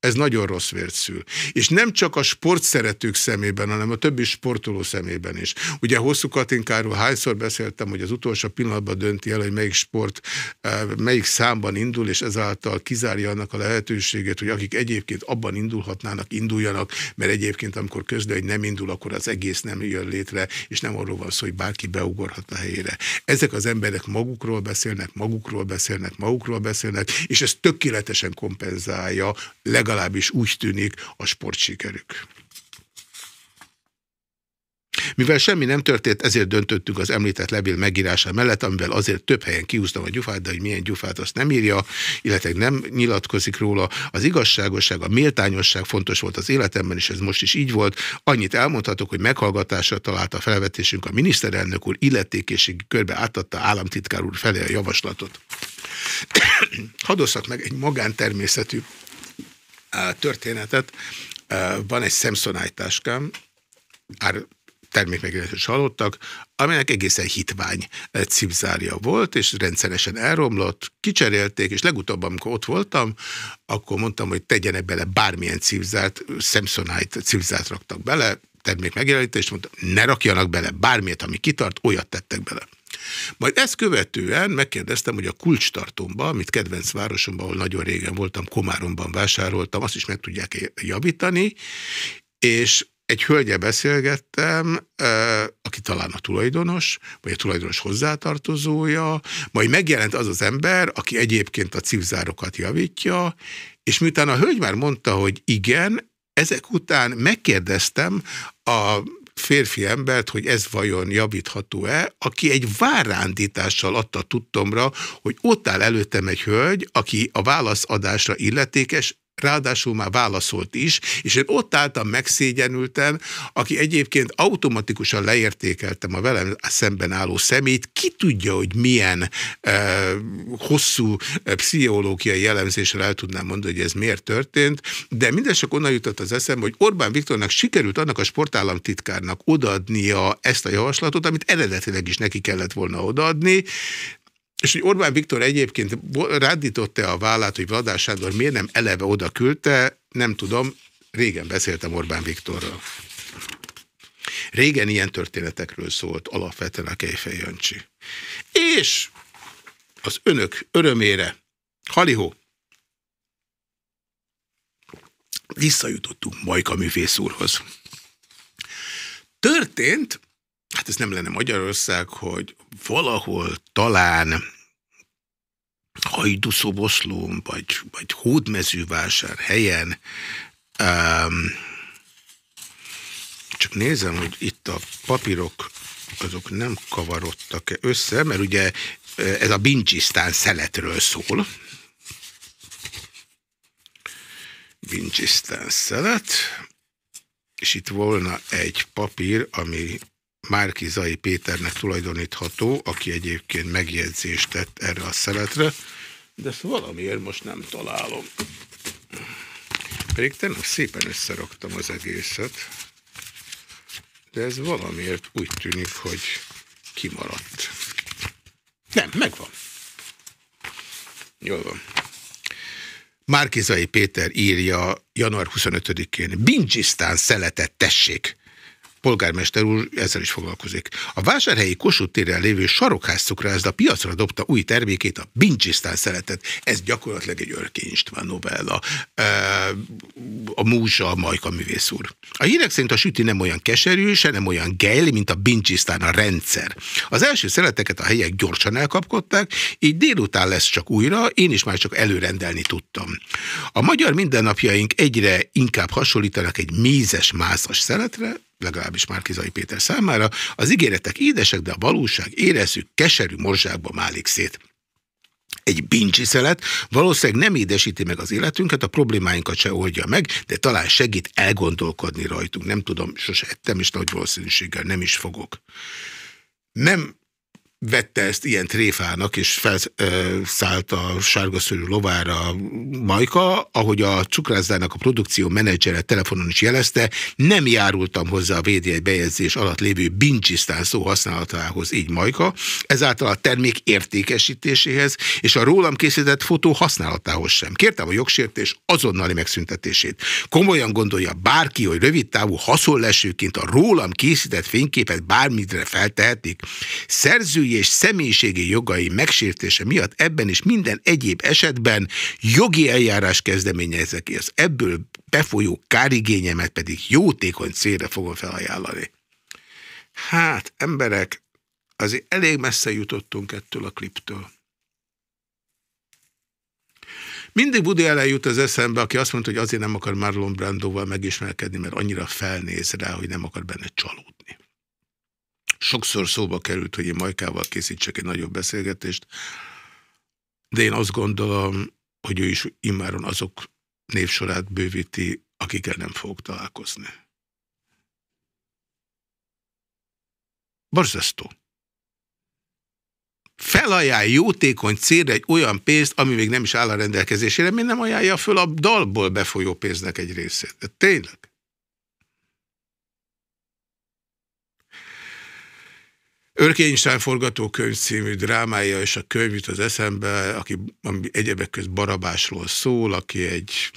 Ez nagyon rossz vért szül. És nem csak a sportszeretők szemében, hanem a többi sportoló szemében is. Ugye hosszú Katinkáról hányszor beszéltem, hogy az utolsó pillanatban dönti el, hogy melyik sport, eh, melyik számban indul, és ezáltal kizárja annak a lehetőséget, hogy akik egyébként abban indulhatnának, induljanak, mert egyébként amikor közde, hogy nem indul, akkor az egész nem jön létre, és nem arról van szó, hogy bárki beugorhat a helyére. Ezek az emberek magukról beszélnek, magukról beszélnek, magukról beszélnek, és ez tökéletesen kompenzálja legalábbis úgy tűnik a sportsikerük. Mivel semmi nem történt, ezért döntöttünk az említett levél megírása mellett, amivel azért több helyen kiúztam a gyufát, de hogy milyen gyufát azt nem írja, illetve nem nyilatkozik róla. Az igazságosság, a méltányosság fontos volt az életemben, és ez most is így volt. Annyit elmondhatok, hogy meghallgatásra találta a felvetésünk a miniszterelnök úr illetékészségi körbe átadta államtitkár úr felé a javaslatot. Hadosszak meg egy magántermészetű történetet. Van egy Samsonite táskám, ár termékmegjelenítést hallottak, aminek egészen hitvány cipzárja volt, és rendszeresen elromlott, kicserélték, és legutóbb, amikor ott voltam, akkor mondtam, hogy tegyenek bele bármilyen cipzárt, Samsonite cipzárt raktak bele, termék megjelenítést, mondtam, ne rakjanak bele bármilyet, ami kitart, olyat tettek bele. Majd ezt követően megkérdeztem, hogy a kulcstartomba, amit kedvenc városomban, ahol nagyon régen voltam, Komáromban vásároltam, azt is meg tudják javítani, és egy hölgye beszélgettem, aki talán a tulajdonos, vagy a tulajdonos hozzátartozója, majd megjelent az az ember, aki egyébként a cipzárokat javítja, és miután a hölgy már mondta, hogy igen, ezek után megkérdeztem a férfi embert, hogy ez vajon javítható-e, aki egy várándítással adta tudtomra, hogy ott áll előttem egy hölgy, aki a válaszadásra illetékes, ráadásul már válaszolt is, és én ott álltam megszégyenülten, aki egyébként automatikusan leértékeltem a velem szemben álló szemét, ki tudja, hogy milyen eh, hosszú eh, pszichológiai jellemzésre el tudnám mondani, hogy ez miért történt, de mindesek onnan jutott az eszembe, hogy Orbán Viktornak sikerült annak a sportállamtitkárnak odaadnia ezt a javaslatot, amit eredetileg is neki kellett volna odaadni, és hogy Orbán Viktor egyébként rádította a vállát, hogy Vladár Sándor miért nem eleve oda küldte, nem tudom, régen beszéltem Orbán Viktorral. Régen ilyen történetekről szólt alapvetően a Kejfej Jancsi. És az önök örömére, halihó, visszajutottunk Majka művész úrhoz. Történt, hát ez nem lenne Magyarország, hogy valahol talán Hajdúszoboszlón, vagy, vagy Hódmezővásár helyen, um, csak nézem, hogy itt a papírok azok nem kavarodtak-e össze, mert ugye ez a Bincsisztán szeletről szól. Bincsisztán szelet, és itt volna egy papír, ami Márkizai Péternek tulajdonítható, aki egyébként megjegyzést tett erre a szeletre, de ezt valamiért most nem találom. Pedig tegnap szépen összeraktam az egészet, de ez valamiért úgy tűnik, hogy kimaradt. Nem, megvan. Jól van. Márkizai Péter írja január 25-én. Bincsisztán szeletet tessék! Polgármester úr ezzel is foglalkozik. A vásárhelyi Kossuth téren lévő sarokház cukrászda piacra dobta új termékét, a Bincsisztán szeletet. Ez gyakorlatilag egy Örkény István novella. A múzsa, a Majka művész úr. A hírek szerint a süti nem olyan keserű, se nem olyan gejli, mint a Bincsisztán a rendszer. Az első szeleteket a helyek gyorsan elkapkodták, így délután lesz csak újra, én is már csak előrendelni tudtam. A magyar mindennapjaink egyre inkább hasonlítanak egy mézes, mázas szeletre, legalábbis Márkizai Péter számára, az ígéretek édesek, de a valóság érezzük, keserű morzsákba málik szét. Egy bincsi szelet valószínűleg nem édesíti meg az életünket, a problémáinkat se oldja meg, de talán segít elgondolkodni rajtunk. Nem tudom, sose ettem, és nagy valószínűséggel nem is fogok. Nem vette ezt ilyen tréfának, és felszállt a sárgaszörű lovára Majka, ahogy a cukrászdának a produkció menedzsere telefonon is jelezte, nem járultam hozzá a VDI bejegyzés alatt lévő bincsisztán szó használatához, így Majka, ezáltal a termék értékesítéséhez és a rólam készített fotó használatához sem. Kértem a jogsértés azonnali megszüntetését. Komolyan gondolja bárki, hogy rövid távú haszonlesőként a rólam készített fényképet bármire feltehetik. Szerző szerzői és személyiségi jogai megsértése miatt ebben és minden egyéb esetben jogi eljárás kezdeményezek ki. Az ebből befolyó kárigényemet pedig jótékony célra fogom felajánlani. Hát, emberek, azért elég messze jutottunk ettől a kliptől. Mindig Woody Allen jut az eszembe, aki azt mondta, hogy azért nem akar Marlon Brandoval megismerkedni, mert annyira felnéz rá, hogy nem akar benne csalódni. Sokszor szóba került, hogy én Majkával készítsek egy nagyobb beszélgetést, de én azt gondolom, hogy ő is immáron azok névsorát bővíti, akikkel nem fogok találkozni. Borzasztó. Felajánl jótékony célra egy olyan pénzt, ami még nem is áll a rendelkezésére, mint nem ajánlja föl a dalból befolyó pénznek egy részét. De tényleg. Örkénystein forgatókönyv című drámája, és a könyv jut az eszembe, aki ami egyebek közt Barabásról szól, aki egy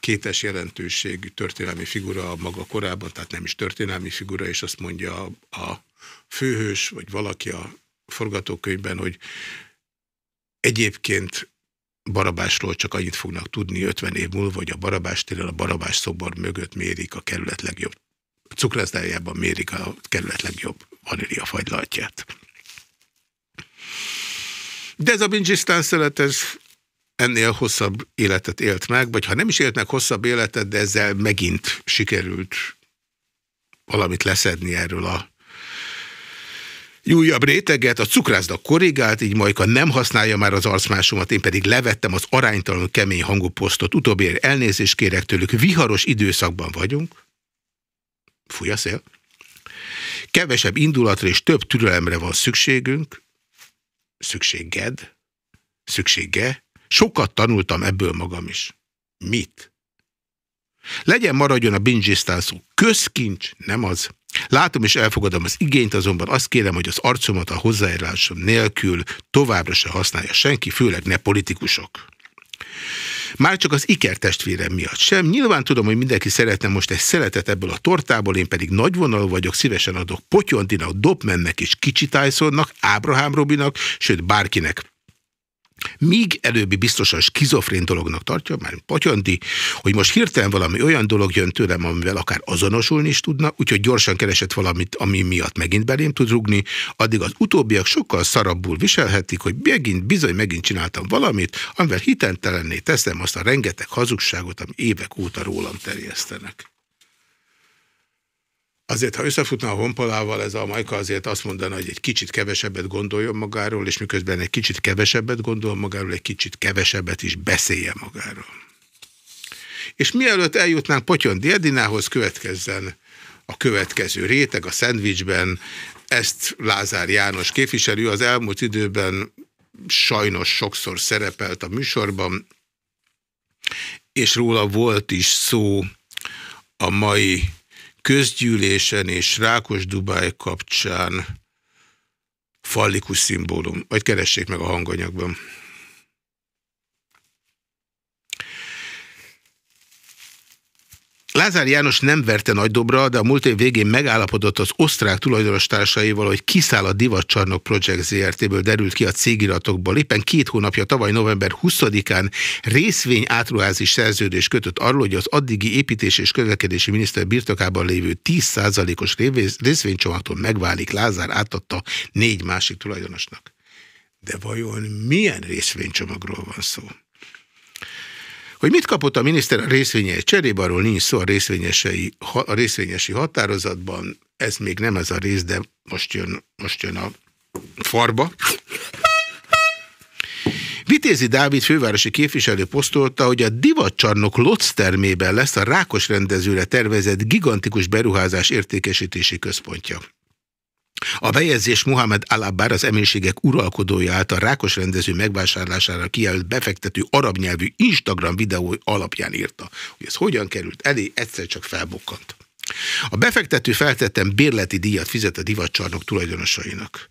kétes jelentőségű történelmi figura a maga korában, tehát nem is történelmi figura, és azt mondja a főhős, vagy valaki a forgatókönyvben, hogy egyébként Barabásról csak annyit fognak tudni 50 év múlva, hogy a Barabás téren a Barabás szobor mögött mérik a kerület legjobb. Cukrászdájában mérik a kerület legjobb vaníliafajlatját. De ez a Bingisztán szelet, ez ennél hosszabb életet élt meg, vagy ha nem is élt meg hosszabb életet, de ezzel megint sikerült valamit leszedni erről a újabb réteget, a cukrászda korrigált, így Majka nem használja már az arcmásomat, én pedig levettem az aránytalanul kemény hangú posztot. Utóbbi elnézést kérek tőlük, viharos időszakban vagyunk. Fúj a szél. Kevesebb indulatra és több türelemre van szükségünk. Szükséged. Szüksége. Sokat tanultam ebből magam is. Mit? Legyen maradjon a bingisztán szó. Közkincs, nem az. Látom és elfogadom az igényt, azonban azt kérem, hogy az arcomat a hozzájárulásom nélkül továbbra se használja senki, főleg ne politikusok. Már csak az ikertestvérem miatt sem. Nyilván tudom, hogy mindenki szeretne most egy szeletet ebből a tortából, én pedig nagyvonalú vagyok, szívesen adok Potyondinak, Dobmennek és Kicsi Tysonnak, Ábrahám Robinak, sőt bárkinek. Míg előbbi biztosan skizofrén dolognak tartja, már Patyanti, hogy most hirtelen valami olyan dolog jön tőlem, amivel akár azonosulni is tudna, úgyhogy gyorsan keresett valamit, ami miatt megint belém tud rugni, addig az utóbbiak sokkal szarabbul viselhetik, hogy megint, bizony megint csináltam valamit, amivel hitentelenné teszem azt a rengeteg hazugságot, ami évek óta rólam terjesztenek. Azért, ha összefutna a honpolával, ez a Majka azért azt mondaná, hogy egy kicsit kevesebbet gondoljon magáról, és miközben egy kicsit kevesebbet gondol magáról, egy kicsit kevesebbet is beszélje magáról. És mielőtt eljutnánk Potyondi Edinához, következzen a következő réteg a szendvicsben. Ezt Lázár János képviselő az elmúlt időben sajnos sokszor szerepelt a műsorban, és róla volt is szó a mai közgyűlésen és Rákos Dubáj kapcsán fallikus szimbólum. Vagy keressék meg a hanganyagban. Lázár János nem verte nagy dobra, de a múlt év végén megállapodott az osztrák tulajdonos társaival, hogy kiszáll a Divatcsarnok Project ZRT-ből derült ki a cégiratokból. Éppen két hónapja tavaly november 20-án részvény átruházi szerződés kötött arról, hogy az addigi építés és közlekedési miniszter birtokában lévő 10%-os részvénycsomagtól megválik. Lázár átadta négy másik tulajdonosnak. De vajon milyen részvénycsomagról van szó? Hogy mit kapott a miniszter a részvényei cserébe, arról nincs szó a, részvényesei, a részvényesi határozatban, ez még nem ez a rész, de most jön, most jön a farba. Vitézi Dávid fővárosi képviselő posztolta, hogy a divatcsarnok Lotz termében lesz a Rákos rendezőre tervezett gigantikus beruházás értékesítési központja. A bejegyzés Mohamed Alabbar az emírségek uralkodója által rákos rendező megvásárlására kijelölt befektető arab nyelvű Instagram videó alapján írta, hogy ez hogyan került elé, egyszer csak felbukkant. A befektető feltettem bérleti díjat fizet a divatcsarnok tulajdonosainak.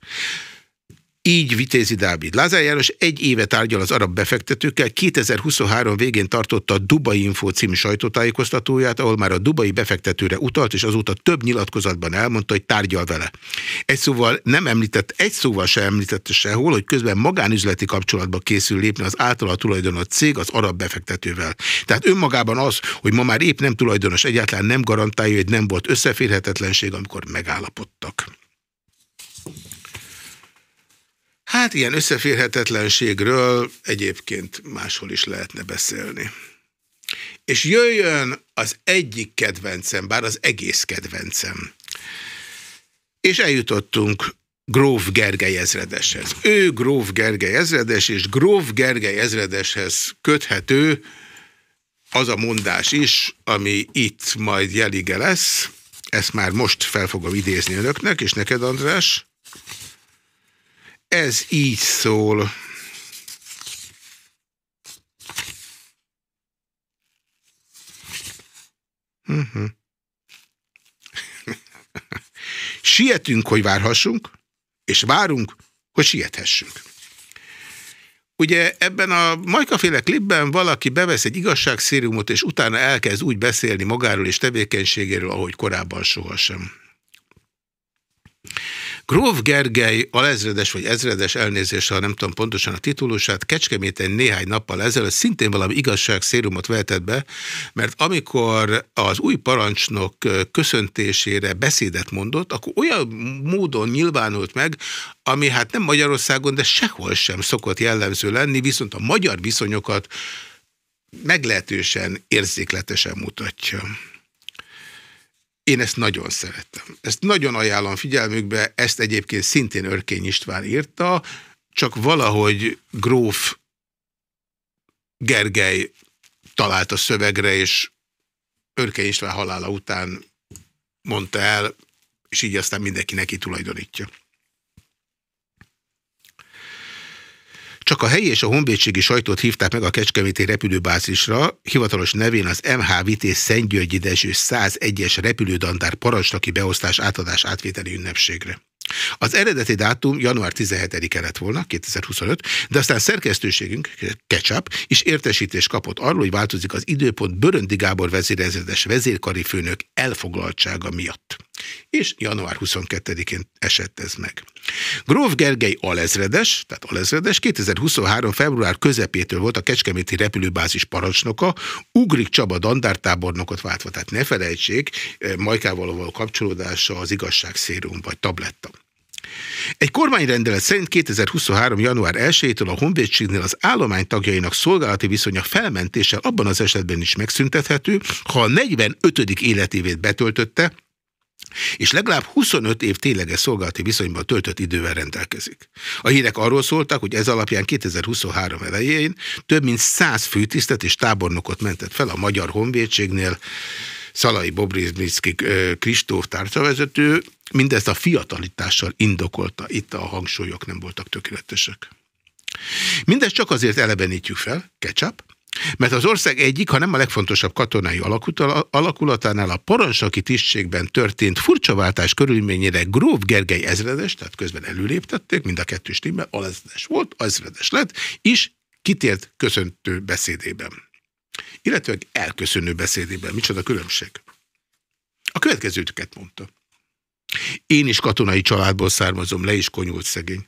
Így Vitézi Dávid. Lázár János egy éve tárgyal az arab befektetőkkel, 2023 végén tartotta a Dubai Info című sajtótájékoztatóját, ahol már a dubai befektetőre utalt, és azóta több nyilatkozatban elmondta, hogy tárgyal vele. Egy szóval nem említett, egy szóval se említette sehol, hogy közben magánüzleti kapcsolatba készül lépni az általa tulajdonos cég az arab befektetővel. Tehát önmagában az, hogy ma már épp nem tulajdonos, egyáltalán nem garantálja, hogy nem volt összeférhetetlenség, amikor megállapodtak. Hát ilyen összeférhetetlenségről egyébként máshol is lehetne beszélni. És jöjjön az egyik kedvencem, bár az egész kedvencem. És eljutottunk Gróf Gergely ezredeshez. Ő Gróf Gergely ezredes, és Gróf Gergely ezredeshez köthető az a mondás is, ami itt majd jelige lesz. Ezt már most fel fogom idézni önöknek, és neked, András. Ez így szól. Uh mhm. -huh. Sietünk, hogy várhassunk. és várunk, hogy siethessünk. Ugye ebben a majkaféle klipben valaki bevesz egy igazságszériumot, és utána elkezd úgy beszélni magáról és tevékenységéről, ahogy korábban sohasem. Gróf Gergely, alezredes vagy ezredes elnézéssel, nem tudom pontosan a titulusát, Kecskeméten néhány nappal ezelőtt szintén valami igazság szérumot vetett be, mert amikor az új parancsnok köszöntésére beszédet mondott, akkor olyan módon nyilvánult meg, ami hát nem Magyarországon, de sehol sem szokott jellemző lenni, viszont a magyar viszonyokat meglehetősen érzékletesen mutatja. Én ezt nagyon szerettem. Ezt nagyon ajánlom figyelmükbe, ezt egyébként szintén Örkény István írta, csak valahogy Gróf Gergely talált a szövegre, és Örkény István halála után mondta el, és így aztán mindenki neki tulajdonítja. Csak a helyi és a honvédségi sajtót hívták meg a Kecskeméti repülőbázisra, hivatalos nevén az MH Vitéz Szentgyörgyi Dezső 101-es repülődandár parancsnoki beosztás átadás átvételi ünnepségre. Az eredeti dátum január 17-e lett volna, 2025, de aztán szerkesztőségünk, Ketchup, is értesítést kapott arról, hogy változik az időpont Böröndi Gábor vezérezredes vezérkari főnök elfoglaltsága miatt. És január 22-én esett ez meg. Gróf Gergely alezredes, tehát alezredes, 2023. február közepétől volt a Kecskeméti repülőbázis parancsnoka, Ugrik Csaba dandártábornokot váltva, tehát ne felejtsék, eh, Majkával való kapcsolódása az igazság szérum vagy tabletta. Egy kormányrendelet szerint 2023. január 1-től a honvédségnél az állomány tagjainak szolgálati viszonya felmentéssel abban az esetben is megszüntethető, ha a 45. életévét betöltötte, és legalább 25 év tényleges szolgálati viszonyban töltött idővel rendelkezik. A hírek arról szóltak, hogy ez alapján 2023 elején több mint 100 főtisztet és tábornokot mentett fel a Magyar Honvédségnél, Szalai Bobriznicki Kristóf tárcavezető, mindezt a fiatalitással indokolta. Itt a hangsúlyok nem voltak tökéletesek. Mindezt csak azért elevenítjük fel, ketchup, mert az ország egyik, ha nem a legfontosabb katonai alakulatánál a parancsnoki tisztségben történt furcsaváltás körülményére Gróf Gergely ezredes, tehát közben előléptették, mind a kettős tímben, alezredes volt, ezredes lett, és kitért köszöntő beszédében. Illetve elköszönő beszédében. Micsoda különbség? A következőt mondta. Én is katonai családból származom, le is konyult szegény.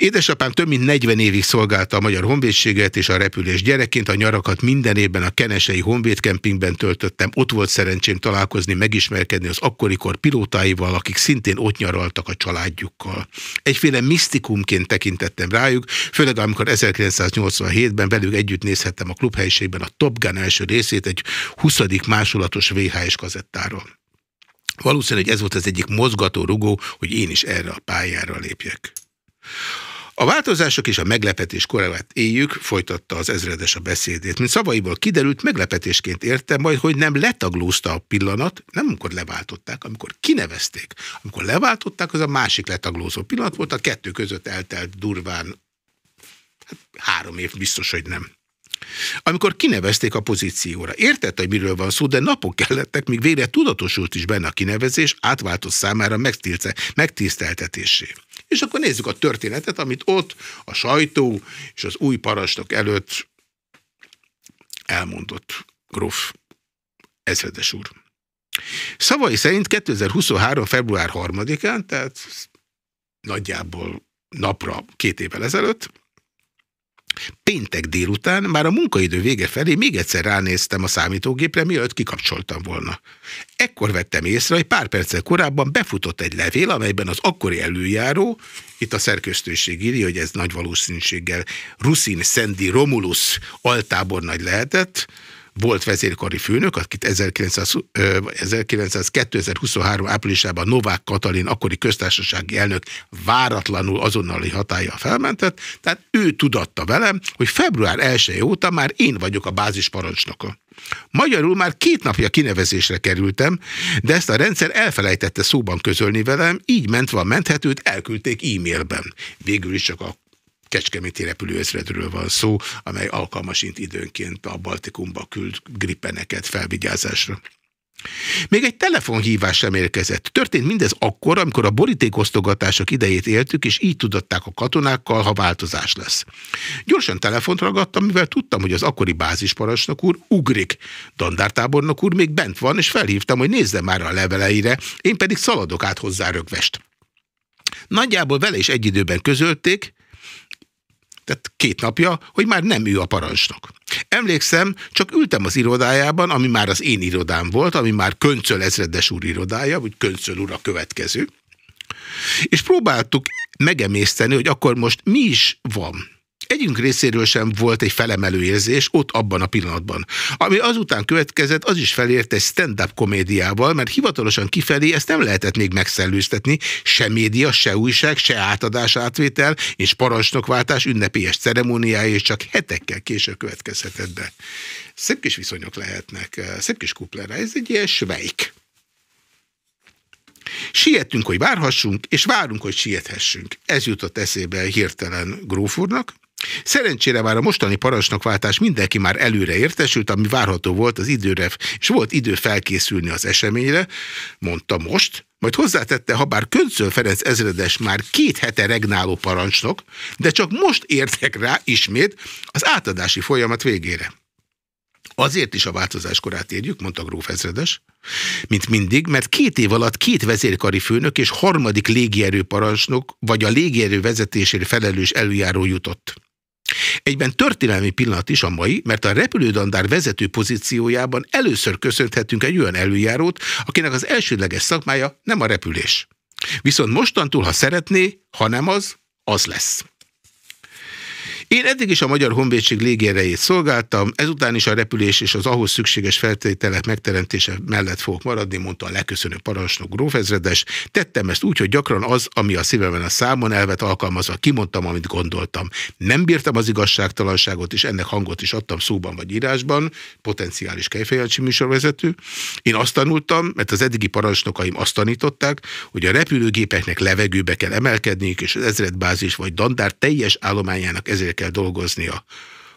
Édesapám több mint 40 évig szolgálta a Magyar Honvédséget és a repülés gyerekként. A nyarakat minden évben a Kenesei Honvédkempingben töltöttem. Ott volt szerencsém találkozni, megismerkedni az akkorikor pilótáival, akik szintén ott nyaraltak a családjukkal. Egyféle misztikumként tekintettem rájuk, főleg amikor 1987-ben velük együtt nézhettem a klubhelyiségben a Top Gun első részét egy 20. másolatos VHS kazettáról. Valószínűleg ez volt az egyik mozgató rugó, hogy én is erre a pályára lépjek. A változások és a meglepetés korát éljük, folytatta az ezredes a beszédét. Mint szavaiból kiderült, meglepetésként érte, majd hogy nem letaglózta a pillanat, nem amikor leváltották, amikor kinevezték. Amikor leváltották, az a másik letaglózó pillanat volt, a kettő között eltelt durván hát három év biztos, hogy nem. Amikor kinevezték a pozícióra. Értette, hogy miről van szó, de napok kellettek, míg végre tudatosult is benne a kinevezés, átváltott számára megtiszteltetésé. És akkor nézzük a történetet, amit ott a sajtó és az új parastok előtt elmondott Grof ezredes úr. Szavai szerint 2023. február 3-án, tehát nagyjából napra két évvel ezelőtt, Péntek délután, már a munkaidő vége felé még egyszer ránéztem a számítógépre, mielőtt kikapcsoltam volna. Ekkor vettem észre, hogy pár perccel korábban befutott egy levél, amelyben az akkori előjáró, itt a szerkesztőség írja, hogy ez nagy valószínűséggel Ruszin Szendi Romulus altábornagy lehetett, volt vezérkari főnök, akit 1900, 2023 áprilisában Novák Katalin, akkori köztársasági elnök váratlanul azonnali hatája felmentett, tehát ő tudatta velem, hogy február 1 óta már én vagyok a bázis parancsnoka. Magyarul már két napja kinevezésre kerültem, de ezt a rendszer elfelejtette szóban közölni velem, így mentve a menthetőt elküldték e-mailben. Végül is csak a Kecskeméti repülőezredről van szó, amely alkalmasint időnként a Baltikumba küld grippeneket felvigyázásra. Még egy telefonhívás sem érkezett. Történt mindez akkor, amikor a borítékosztogatások idejét éltük, és így tudották a katonákkal, ha változás lesz. Gyorsan telefont ragadtam, mivel tudtam, hogy az akkori bázisparancsnok úr ugrik. Dandártábornok úr még bent van, és felhívtam, hogy nézze már a leveleire, én pedig szaladok át hozzá rögvest. Nagyjából vele is egy időben közölték, tehát két napja, hogy már nem ő a parancsnok. Emlékszem, csak ültem az irodájában, ami már az én irodám volt, ami már Köncöl ezredes úr irodája, vagy Köncöl úr a következő, és próbáltuk megemészteni, hogy akkor most mi is van együnk részéről sem volt egy felemelő érzés ott abban a pillanatban. Ami azután következett, az is felért egy stand-up komédiával, mert hivatalosan kifelé ezt nem lehetett még megszellőztetni, se média, se újság, se átadás átvétel, és parancsnokváltás ünnepélyes ceremóniája, és csak hetekkel később következhetett be. Szép kis viszonyok lehetnek, szép kis kuplera, ez egy ilyen svejk. Sietünk, hogy várhassunk, és várunk, hogy siethessünk. Ez jutott eszébe hirtelen grófúrnak, Szerencsére már a mostani parancsnokváltás mindenki már előre értesült, ami várható volt az időre, és volt idő felkészülni az eseményre, mondta most, majd hozzátette, ha bár Köncöl Ferenc ezredes már két hete regnáló parancsnok, de csak most értek rá ismét az átadási folyamat végére. Azért is a változás korát érjük, mondta Gróf ezredes, mint mindig, mert két év alatt két vezérkari főnök és harmadik légierőparancsnok, vagy a légierő vezetésére felelős előjáró jutott. Egyben történelmi pillanat is a mai, mert a repülődandár vezető pozíciójában először köszönhetünk egy olyan előjárót, akinek az elsődleges szakmája nem a repülés. Viszont mostantól, ha szeretné, ha nem az, az lesz. Én eddig is a Magyar Honvédség légierejét szolgáltam, ezután is a repülés és az ahhoz szükséges feltételek megteremtése mellett fogok maradni, mondta a leköszönő parancsnok grófezredes. Tettem ezt úgy, hogy gyakran az, ami a szívemen a számon elvet alkalmazva, kimondtam, amit gondoltam. Nem bírtam az igazságtalanságot, és ennek hangot is adtam szóban vagy írásban, potenciális kejfejancsi műsorvezető. Én azt tanultam, mert az eddigi parancsnokaim azt tanították, hogy a repülőgépeknek levegőbe kell emelkedniük, és az ezredbázis vagy dandár teljes állományának ezért kell dolgoznia.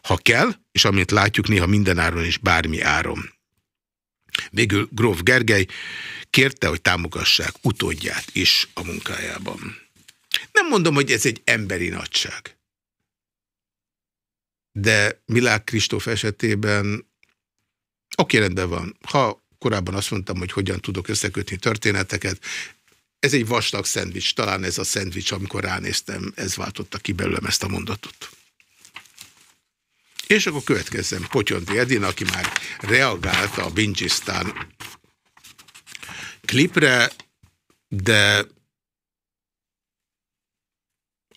Ha kell, és amint látjuk néha mindenáron és bármi áron. Végül Gróf Gergely kérte, hogy támogassák utódját is a munkájában. Nem mondom, hogy ez egy emberi nagyság. De Milák Kristóf esetében oké, rendben van. Ha korábban azt mondtam, hogy hogyan tudok összekötni történeteket, ez egy vastag szendvics, talán ez a szendvics, amikor ránéztem, ez váltotta ki belőlem ezt a mondatot. És akkor következzem Potyonti Edina, aki már reagált a Bincsisztán klipre, de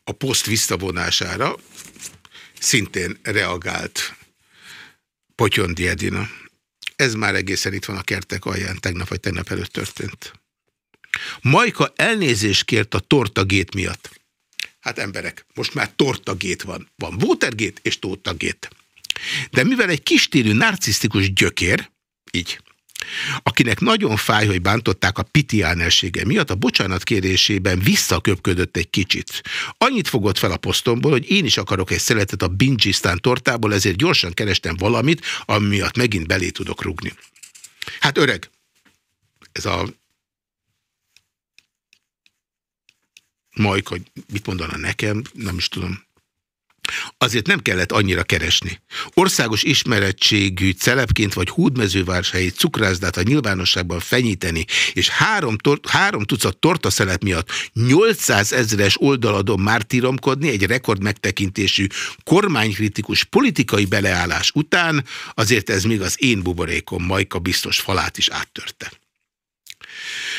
a poszt visszavonására szintén reagált Potyondi Edina. Ez már egészen itt van a kertek alján, tegnap vagy tegnap előtt történt. Majka elnézést kért a tortagét miatt. Hát emberek, most már tortagét van. Van Watergate és tortagét. De mivel egy kistérű narcisztikus gyökér, így, akinek nagyon fáj, hogy bántották a pitiánersége miatt, a bocsánat kérésében visszaköpködött egy kicsit. Annyit fogott fel a posztomból, hogy én is akarok egy szeletet a Bingisztán tortából, ezért gyorsan kerestem valamit, ami miatt megint belé tudok rugni. Hát öreg, ez a Majka, mit mondana nekem, nem is tudom. Azért nem kellett annyira keresni. Országos ismerettségű celebként vagy húdmezőváshelyi cukrászdát a nyilvánosságban fenyíteni, és három, három tucat tortaszelet miatt 800 ezeres oldaladon mártíromkodni egy rekord megtekintésű kormánykritikus politikai beleállás után, azért ez még az én buborékom Majka biztos falát is áttörte.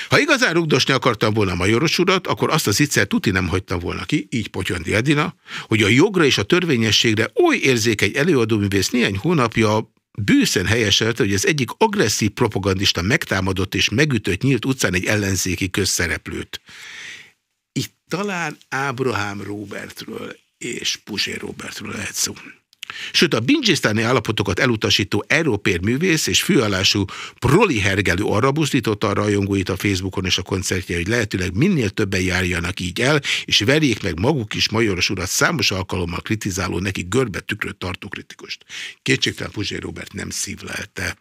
Ha igazán rugdosni akartam volna a majoros urat, akkor azt az egyszer tuti nem hagytam volna ki, így Potyondi Edina, hogy a jogra és a törvényességre oly érzékeny előadóművész néhány hónapja bűszen helyeselte, hogy az egyik agresszív propagandista megtámadott és megütött nyílt utcán egy ellenzéki közszereplőt. Itt talán Ábrahám Robertről és Puzsér Robertről lehet szó. Sőt, a bingisztáni állapotokat elutasító európér művész és főállású proli hergelő arra buzdította a rajongóit a Facebookon és a koncertje, hogy lehetőleg minél többen járjanak így el, és verjék meg maguk is Majoros urat számos alkalommal kritizáló neki görbe tükröt tartó kritikust. Kétségtelen Puzsé Robert nem szívlelte.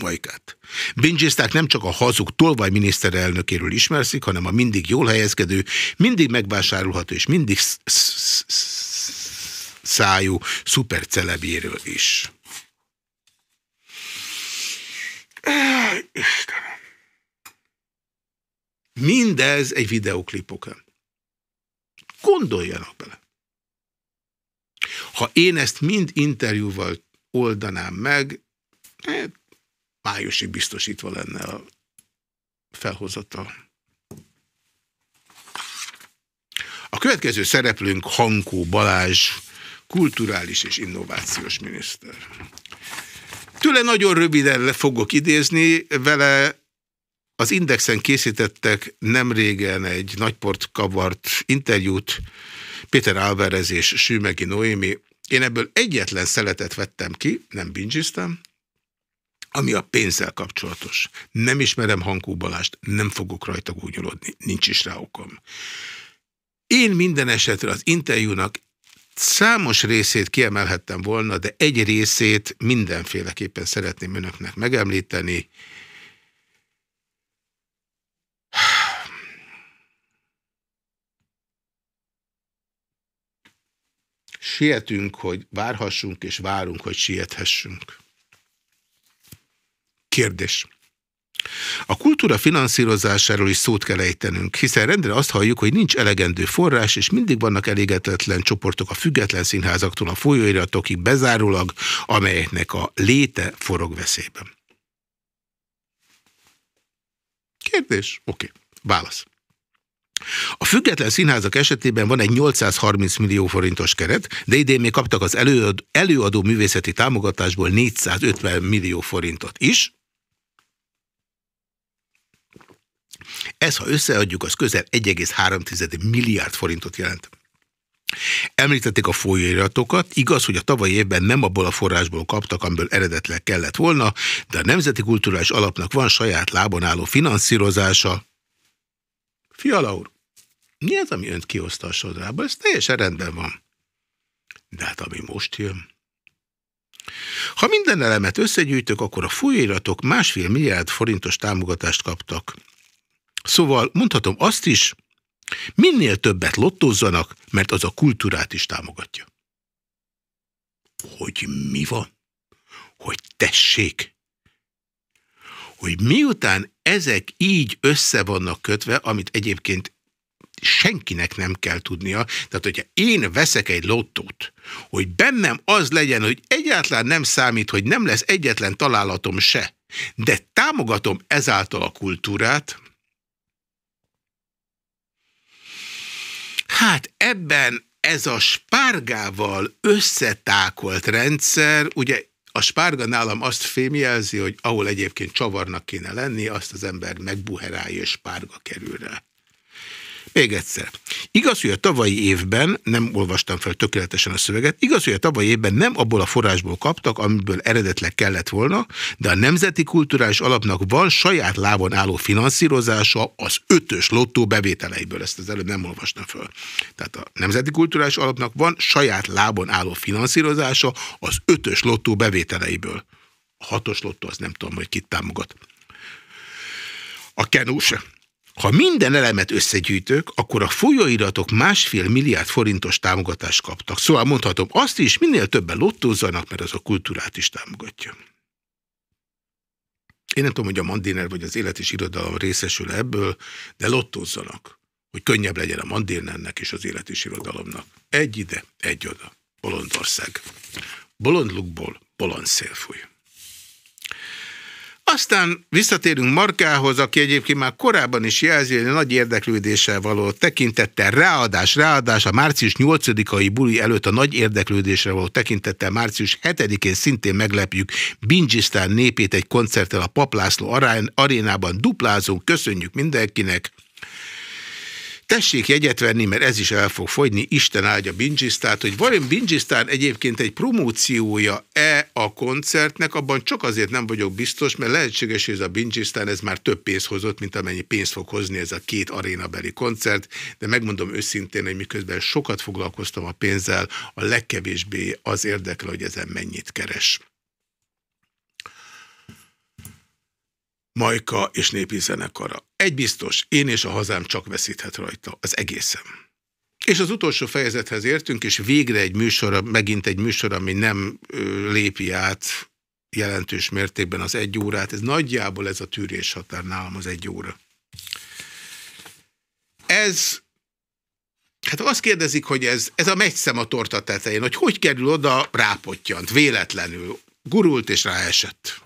Majkát. Bingiszták nem csak a hazug tolvaj miniszterelnökéről ismerszik, hanem a mindig jól helyezkedő, mindig megvásárolható és mindig szájú szupercelebéről is. Istenem. Mindez egy videoklipokon. Gondoljanak bele. Ha én ezt mind interjúval oldanám meg, hát májusig biztosítva lenne a felhozata. A következő szereplőnk Hankó Balázs, kulturális és innovációs miniszter. Tőle nagyon röviden le fogok idézni, vele az Indexen készítettek nem régen egy nagyport kavart interjút, Péter Álvarez és Sümegi Noémi. Én ebből egyetlen szeletet vettem ki, nem bingiztem, ami a pénzzel kapcsolatos. Nem ismerem Hankó Balást, nem fogok rajta gúnyolodni, nincs is rá okom. Én minden esetre az interjúnak számos részét kiemelhettem volna, de egy részét mindenféleképpen szeretném önöknek megemlíteni. Sietünk, hogy várhassunk, és várunk, hogy siethessünk. Kérdés. A kultúra finanszírozásáról is szót kell ejtenünk, hiszen rendre azt halljuk, hogy nincs elegendő forrás, és mindig vannak elégetetlen csoportok a független színházaktól a folyóiratokig bezárólag, amelyeknek a léte forog veszélyben. Kérdés? Oké. Okay. Válasz. A független színházak esetében van egy 830 millió forintos keret, de idén még kaptak az előadó, előadó művészeti támogatásból 450 millió forintot is, Ez, ha összeadjuk, az közel 1,3 milliárd forintot jelent. Említették a folyóiratokat, igaz, hogy a tavalyi évben nem abból a forrásból kaptak, amiből eredetleg kellett volna, de a Nemzeti Kulturális Alapnak van saját lábon álló finanszírozása. Fiala úr, mi az, ami önt kihozta a sodrába? Ez teljesen rendben van. De hát ami most jön... Ha minden elemet összegyűjtök, akkor a folyóiratok másfél milliárd forintos támogatást kaptak. Szóval mondhatom azt is, minél többet lottózzanak, mert az a kultúrát is támogatja. Hogy mi van? Hogy tessék? Hogy miután ezek így össze vannak kötve, amit egyébként senkinek nem kell tudnia. Tehát, hogyha én veszek egy lottót, hogy bennem az legyen, hogy egyáltalán nem számít, hogy nem lesz egyetlen találatom se, de támogatom ezáltal a kultúrát, Hát ebben ez a spárgával összetákolt rendszer, ugye a spárga nálam azt fémjelzi, hogy ahol egyébként csavarnak kéne lenni, azt az ember megbuherálja, és spárga kerül rá. Még egyszer. Igaz, hogy a tavalyi évben, nem olvastam fel tökéletesen a szöveget, igaz, hogy a tavalyi évben nem abból a forrásból kaptak, amiből eredetleg kellett volna, de a Nemzeti Kulturális Alapnak van saját lábon álló finanszírozása az ötös lottó bevételeiből. Ezt az előbb nem olvastam fel. Tehát a Nemzeti Kulturális Alapnak van saját lábon álló finanszírozása az ötös lottó bevételeiből. A hatos lottó az nem tudom, hogy kit támogat. A kenús ha minden elemet összegyűjtök, akkor a folyóiratok másfél milliárd forintos támogatást kaptak. Szóval mondhatom azt is, minél többen lottózzanak, mert az a kultúrát is támogatja. Én nem tudom, hogy a Mandiner vagy az élet és irodalom részesül ebből, de lottózzanak, hogy könnyebb legyen a Mandinernek és az élet és irodalomnak. Egy ide, egy oda. Bolondország. Bolond szél fúj. Aztán visszatérünk Markához, aki egyébként már korábban is jelzi, hogy nagy érdeklődéssel való tekintettel, ráadás, ráadás, a március 8-ai buli előtt a nagy érdeklődésre való tekintettel március 7-én szintén meglepjük Bingisztán népét egy koncerttel a Paplászló arénában duplázunk, köszönjük mindenkinek, Tessék jegyet venni, mert ez is el fog fogyni, Isten áldja Bingisztát, hogy vajon Bingisztán egyébként egy promóciója-e a koncertnek, abban csak azért nem vagyok biztos, mert lehetséges, hogy ez a Bingisztán ez már több pénzt hozott, mint amennyi pénzt fog hozni ez a két arénabeli koncert, de megmondom őszintén, hogy miközben sokat foglalkoztam a pénzzel, a legkevésbé az érdekel, hogy ezen mennyit keres. Majka és népi zenekara. Egy biztos, én és a hazám csak veszíthet rajta, az egészen. És az utolsó fejezethez értünk, és végre egy műsor, megint egy műsor, ami nem ö, lépi át jelentős mértékben az egy órát. Ez nagyjából ez a tűrés határ nálam az egy óra. Ez, hát azt kérdezik, hogy ez, ez a megyszem a torta tetején, hogy hogy kerül oda, rápottyant, véletlenül, gurult és ráesett.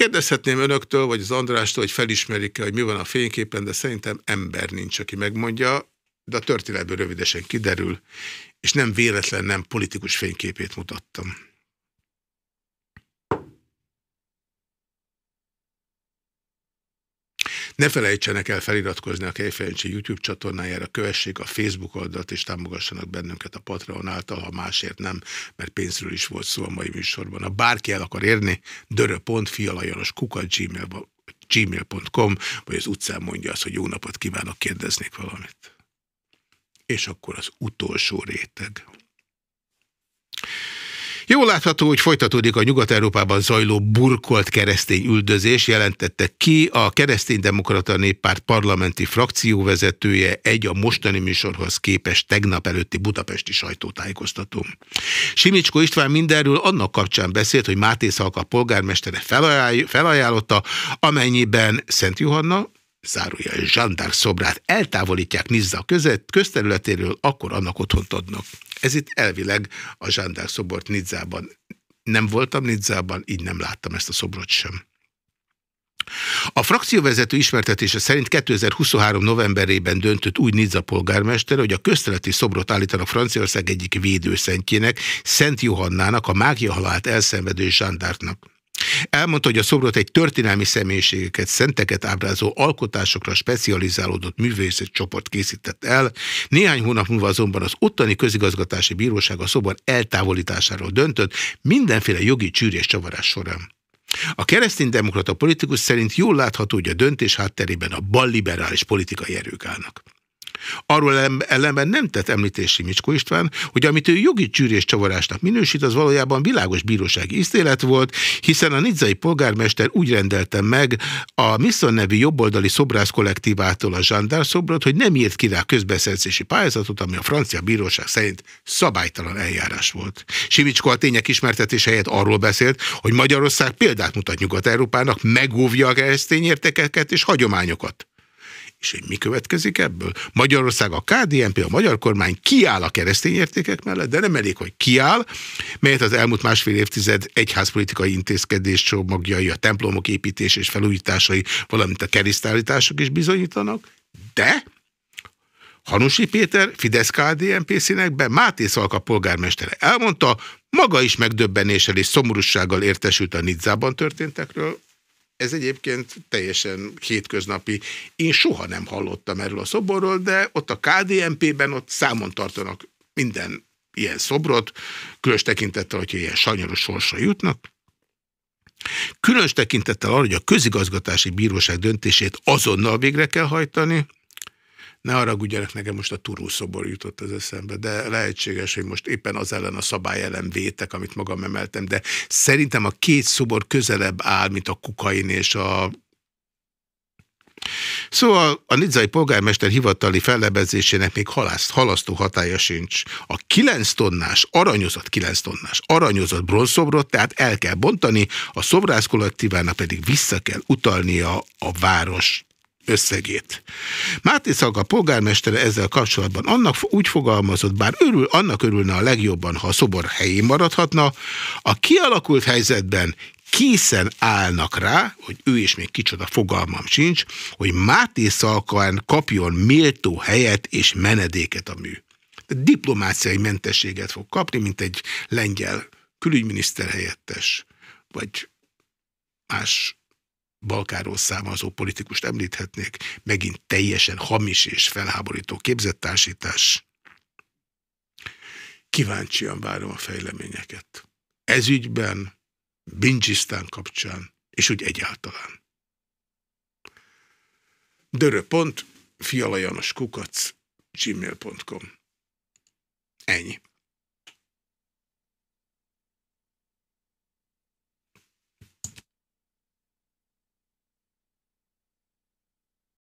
Kérdezhetném önöktől, vagy az Andrástól, hogy felismerik-e, hogy mi van a fényképen, de szerintem ember nincs, aki megmondja, de a történetből rövidesen kiderül, és nem véletlen, nem politikus fényképét mutattam. Ne felejtsenek el feliratkozni a Kejfejancsi YouTube csatornájára, kövessék a Facebook oldalt, és támogassanak bennünket a Patreon által, ha másért nem, mert pénzről is volt szó a mai műsorban. Ha bárki el akar érni, dörö.fialajanos kukat gmail.com, vagy az utcán mondja azt, hogy jó napot kívánok, kérdeznék valamit. És akkor az utolsó réteg. Jól látható, hogy folytatódik a Nyugat-Európában zajló burkolt keresztény üldözés, jelentette ki a Kereszténydemokrata Néppárt parlamenti frakcióvezetője egy a mostani műsorhoz képest tegnap előtti budapesti sajtótájékoztató. Simicsko István mindenről annak kapcsán beszélt, hogy Máté Szalka polgármestere felajánlotta, amennyiben Szent Johanna, zárója zsandár szobrát eltávolítják Nizza között, közterületéről, akkor annak otthont adnak. Ez itt elvileg a zsándár szobort Nizzában. Nem voltam Nizzában, így nem láttam ezt a szobrot sem. A frakcióvezető ismertetése szerint 2023. novemberében döntött úgy Nizza polgármester, hogy a közteleti szobrot állítanak Franciaország egyik védőszentjének, Szent Johannának, a mágia halált elszenvedő zsándárnak. Elmondta, hogy a szobrot egy történelmi személyiségeket, szenteket ábrázó alkotásokra specializálódott művészet csoport készített el. Néhány hónap múlva azonban az ottani közigazgatási bíróság a szobor eltávolításáról döntött mindenféle jogi csűrés csavarás során. A kereszténydemokrata politikus szerint jól látható, hogy a döntés hátterében a balliberális politikai erők állnak. Arról ellenben nem tett említési Micskó István, hogy amit ő jogi csűrés csavarásnak minősít, az valójában világos bírósági ítélet volt, hiszen a nidzai polgármester úgy rendelte meg a Misson nevű jobboldali szobrász kollektívától a zsandár szobrot, hogy nem írt ki rá közbeszerzési pályázatot, ami a francia bíróság szerint szabálytalan eljárás volt. Simicsko a tények ismertetése helyett arról beszélt, hogy Magyarország példát mutat Nyugat-Európának, megóvja a keresztény értékeket és hagyományokat. És hogy mi következik ebből? Magyarország, a KDNP, a magyar kormány kiáll a keresztény értékek mellett, de nem elég, hogy kiáll, melyet az elmúlt másfél évtized egyházpolitikai intézkedés csomagjai, a templomok építés és felújításai, valamint a keresztállítások is bizonyítanak, de Hanusi Péter, Fidesz KDNP színekben Máté Szalka polgármestere elmondta, maga is megdöbbenéssel és szomorúsággal értesült a Nidzában történtekről, ez egyébként teljesen hétköznapi. Én soha nem hallottam erről a szoborról, de ott a KDNP-ben ott számon tartanak minden ilyen szobrot, különös tekintettel, hogyha ilyen sanyaros sorsra jutnak. Különös tekintettel arra, hogy a közigazgatási bíróság döntését azonnal végre kell hajtani, ne haragudjanak, nekem most a Turú szobor jutott az eszembe, de lehetséges, hogy most éppen az ellen a szabály ellen vétek, amit magam emeltem, de szerintem a két szobor közelebb áll, mint a kukain és a Szóval a nidzai polgármester hivatali fellebezésének még halaszt, halasztó hatája sincs. A 9 tonnás, aranyozott 9 tonnás, aranyozott bronzszobrot, tehát el kell bontani, a szobrász kollektívának pedig vissza kell utalnia a város összegét. Máté Szalka polgármestere ezzel kapcsolatban annak úgy fogalmazott, bár örül, annak örülne a legjobban, ha a szobor helyén maradhatna, a kialakult helyzetben készen állnak rá, hogy ő és még kicsoda fogalmam sincs, hogy Máté Szalkán kapjon méltó helyet és menedéket a mű. Diplomáciai mentességet fog kapni, mint egy lengyel külügyminiszter helyettes, vagy más Balkáról származó politikust említhetnék, megint teljesen hamis és felháborító képzettársítás. Kíváncsian várom a fejleményeket. Ez ügyben, Bincsisztán kapcsán, és úgy egyáltalán. Dörö.fialajanoskukac gmail.com Ennyi.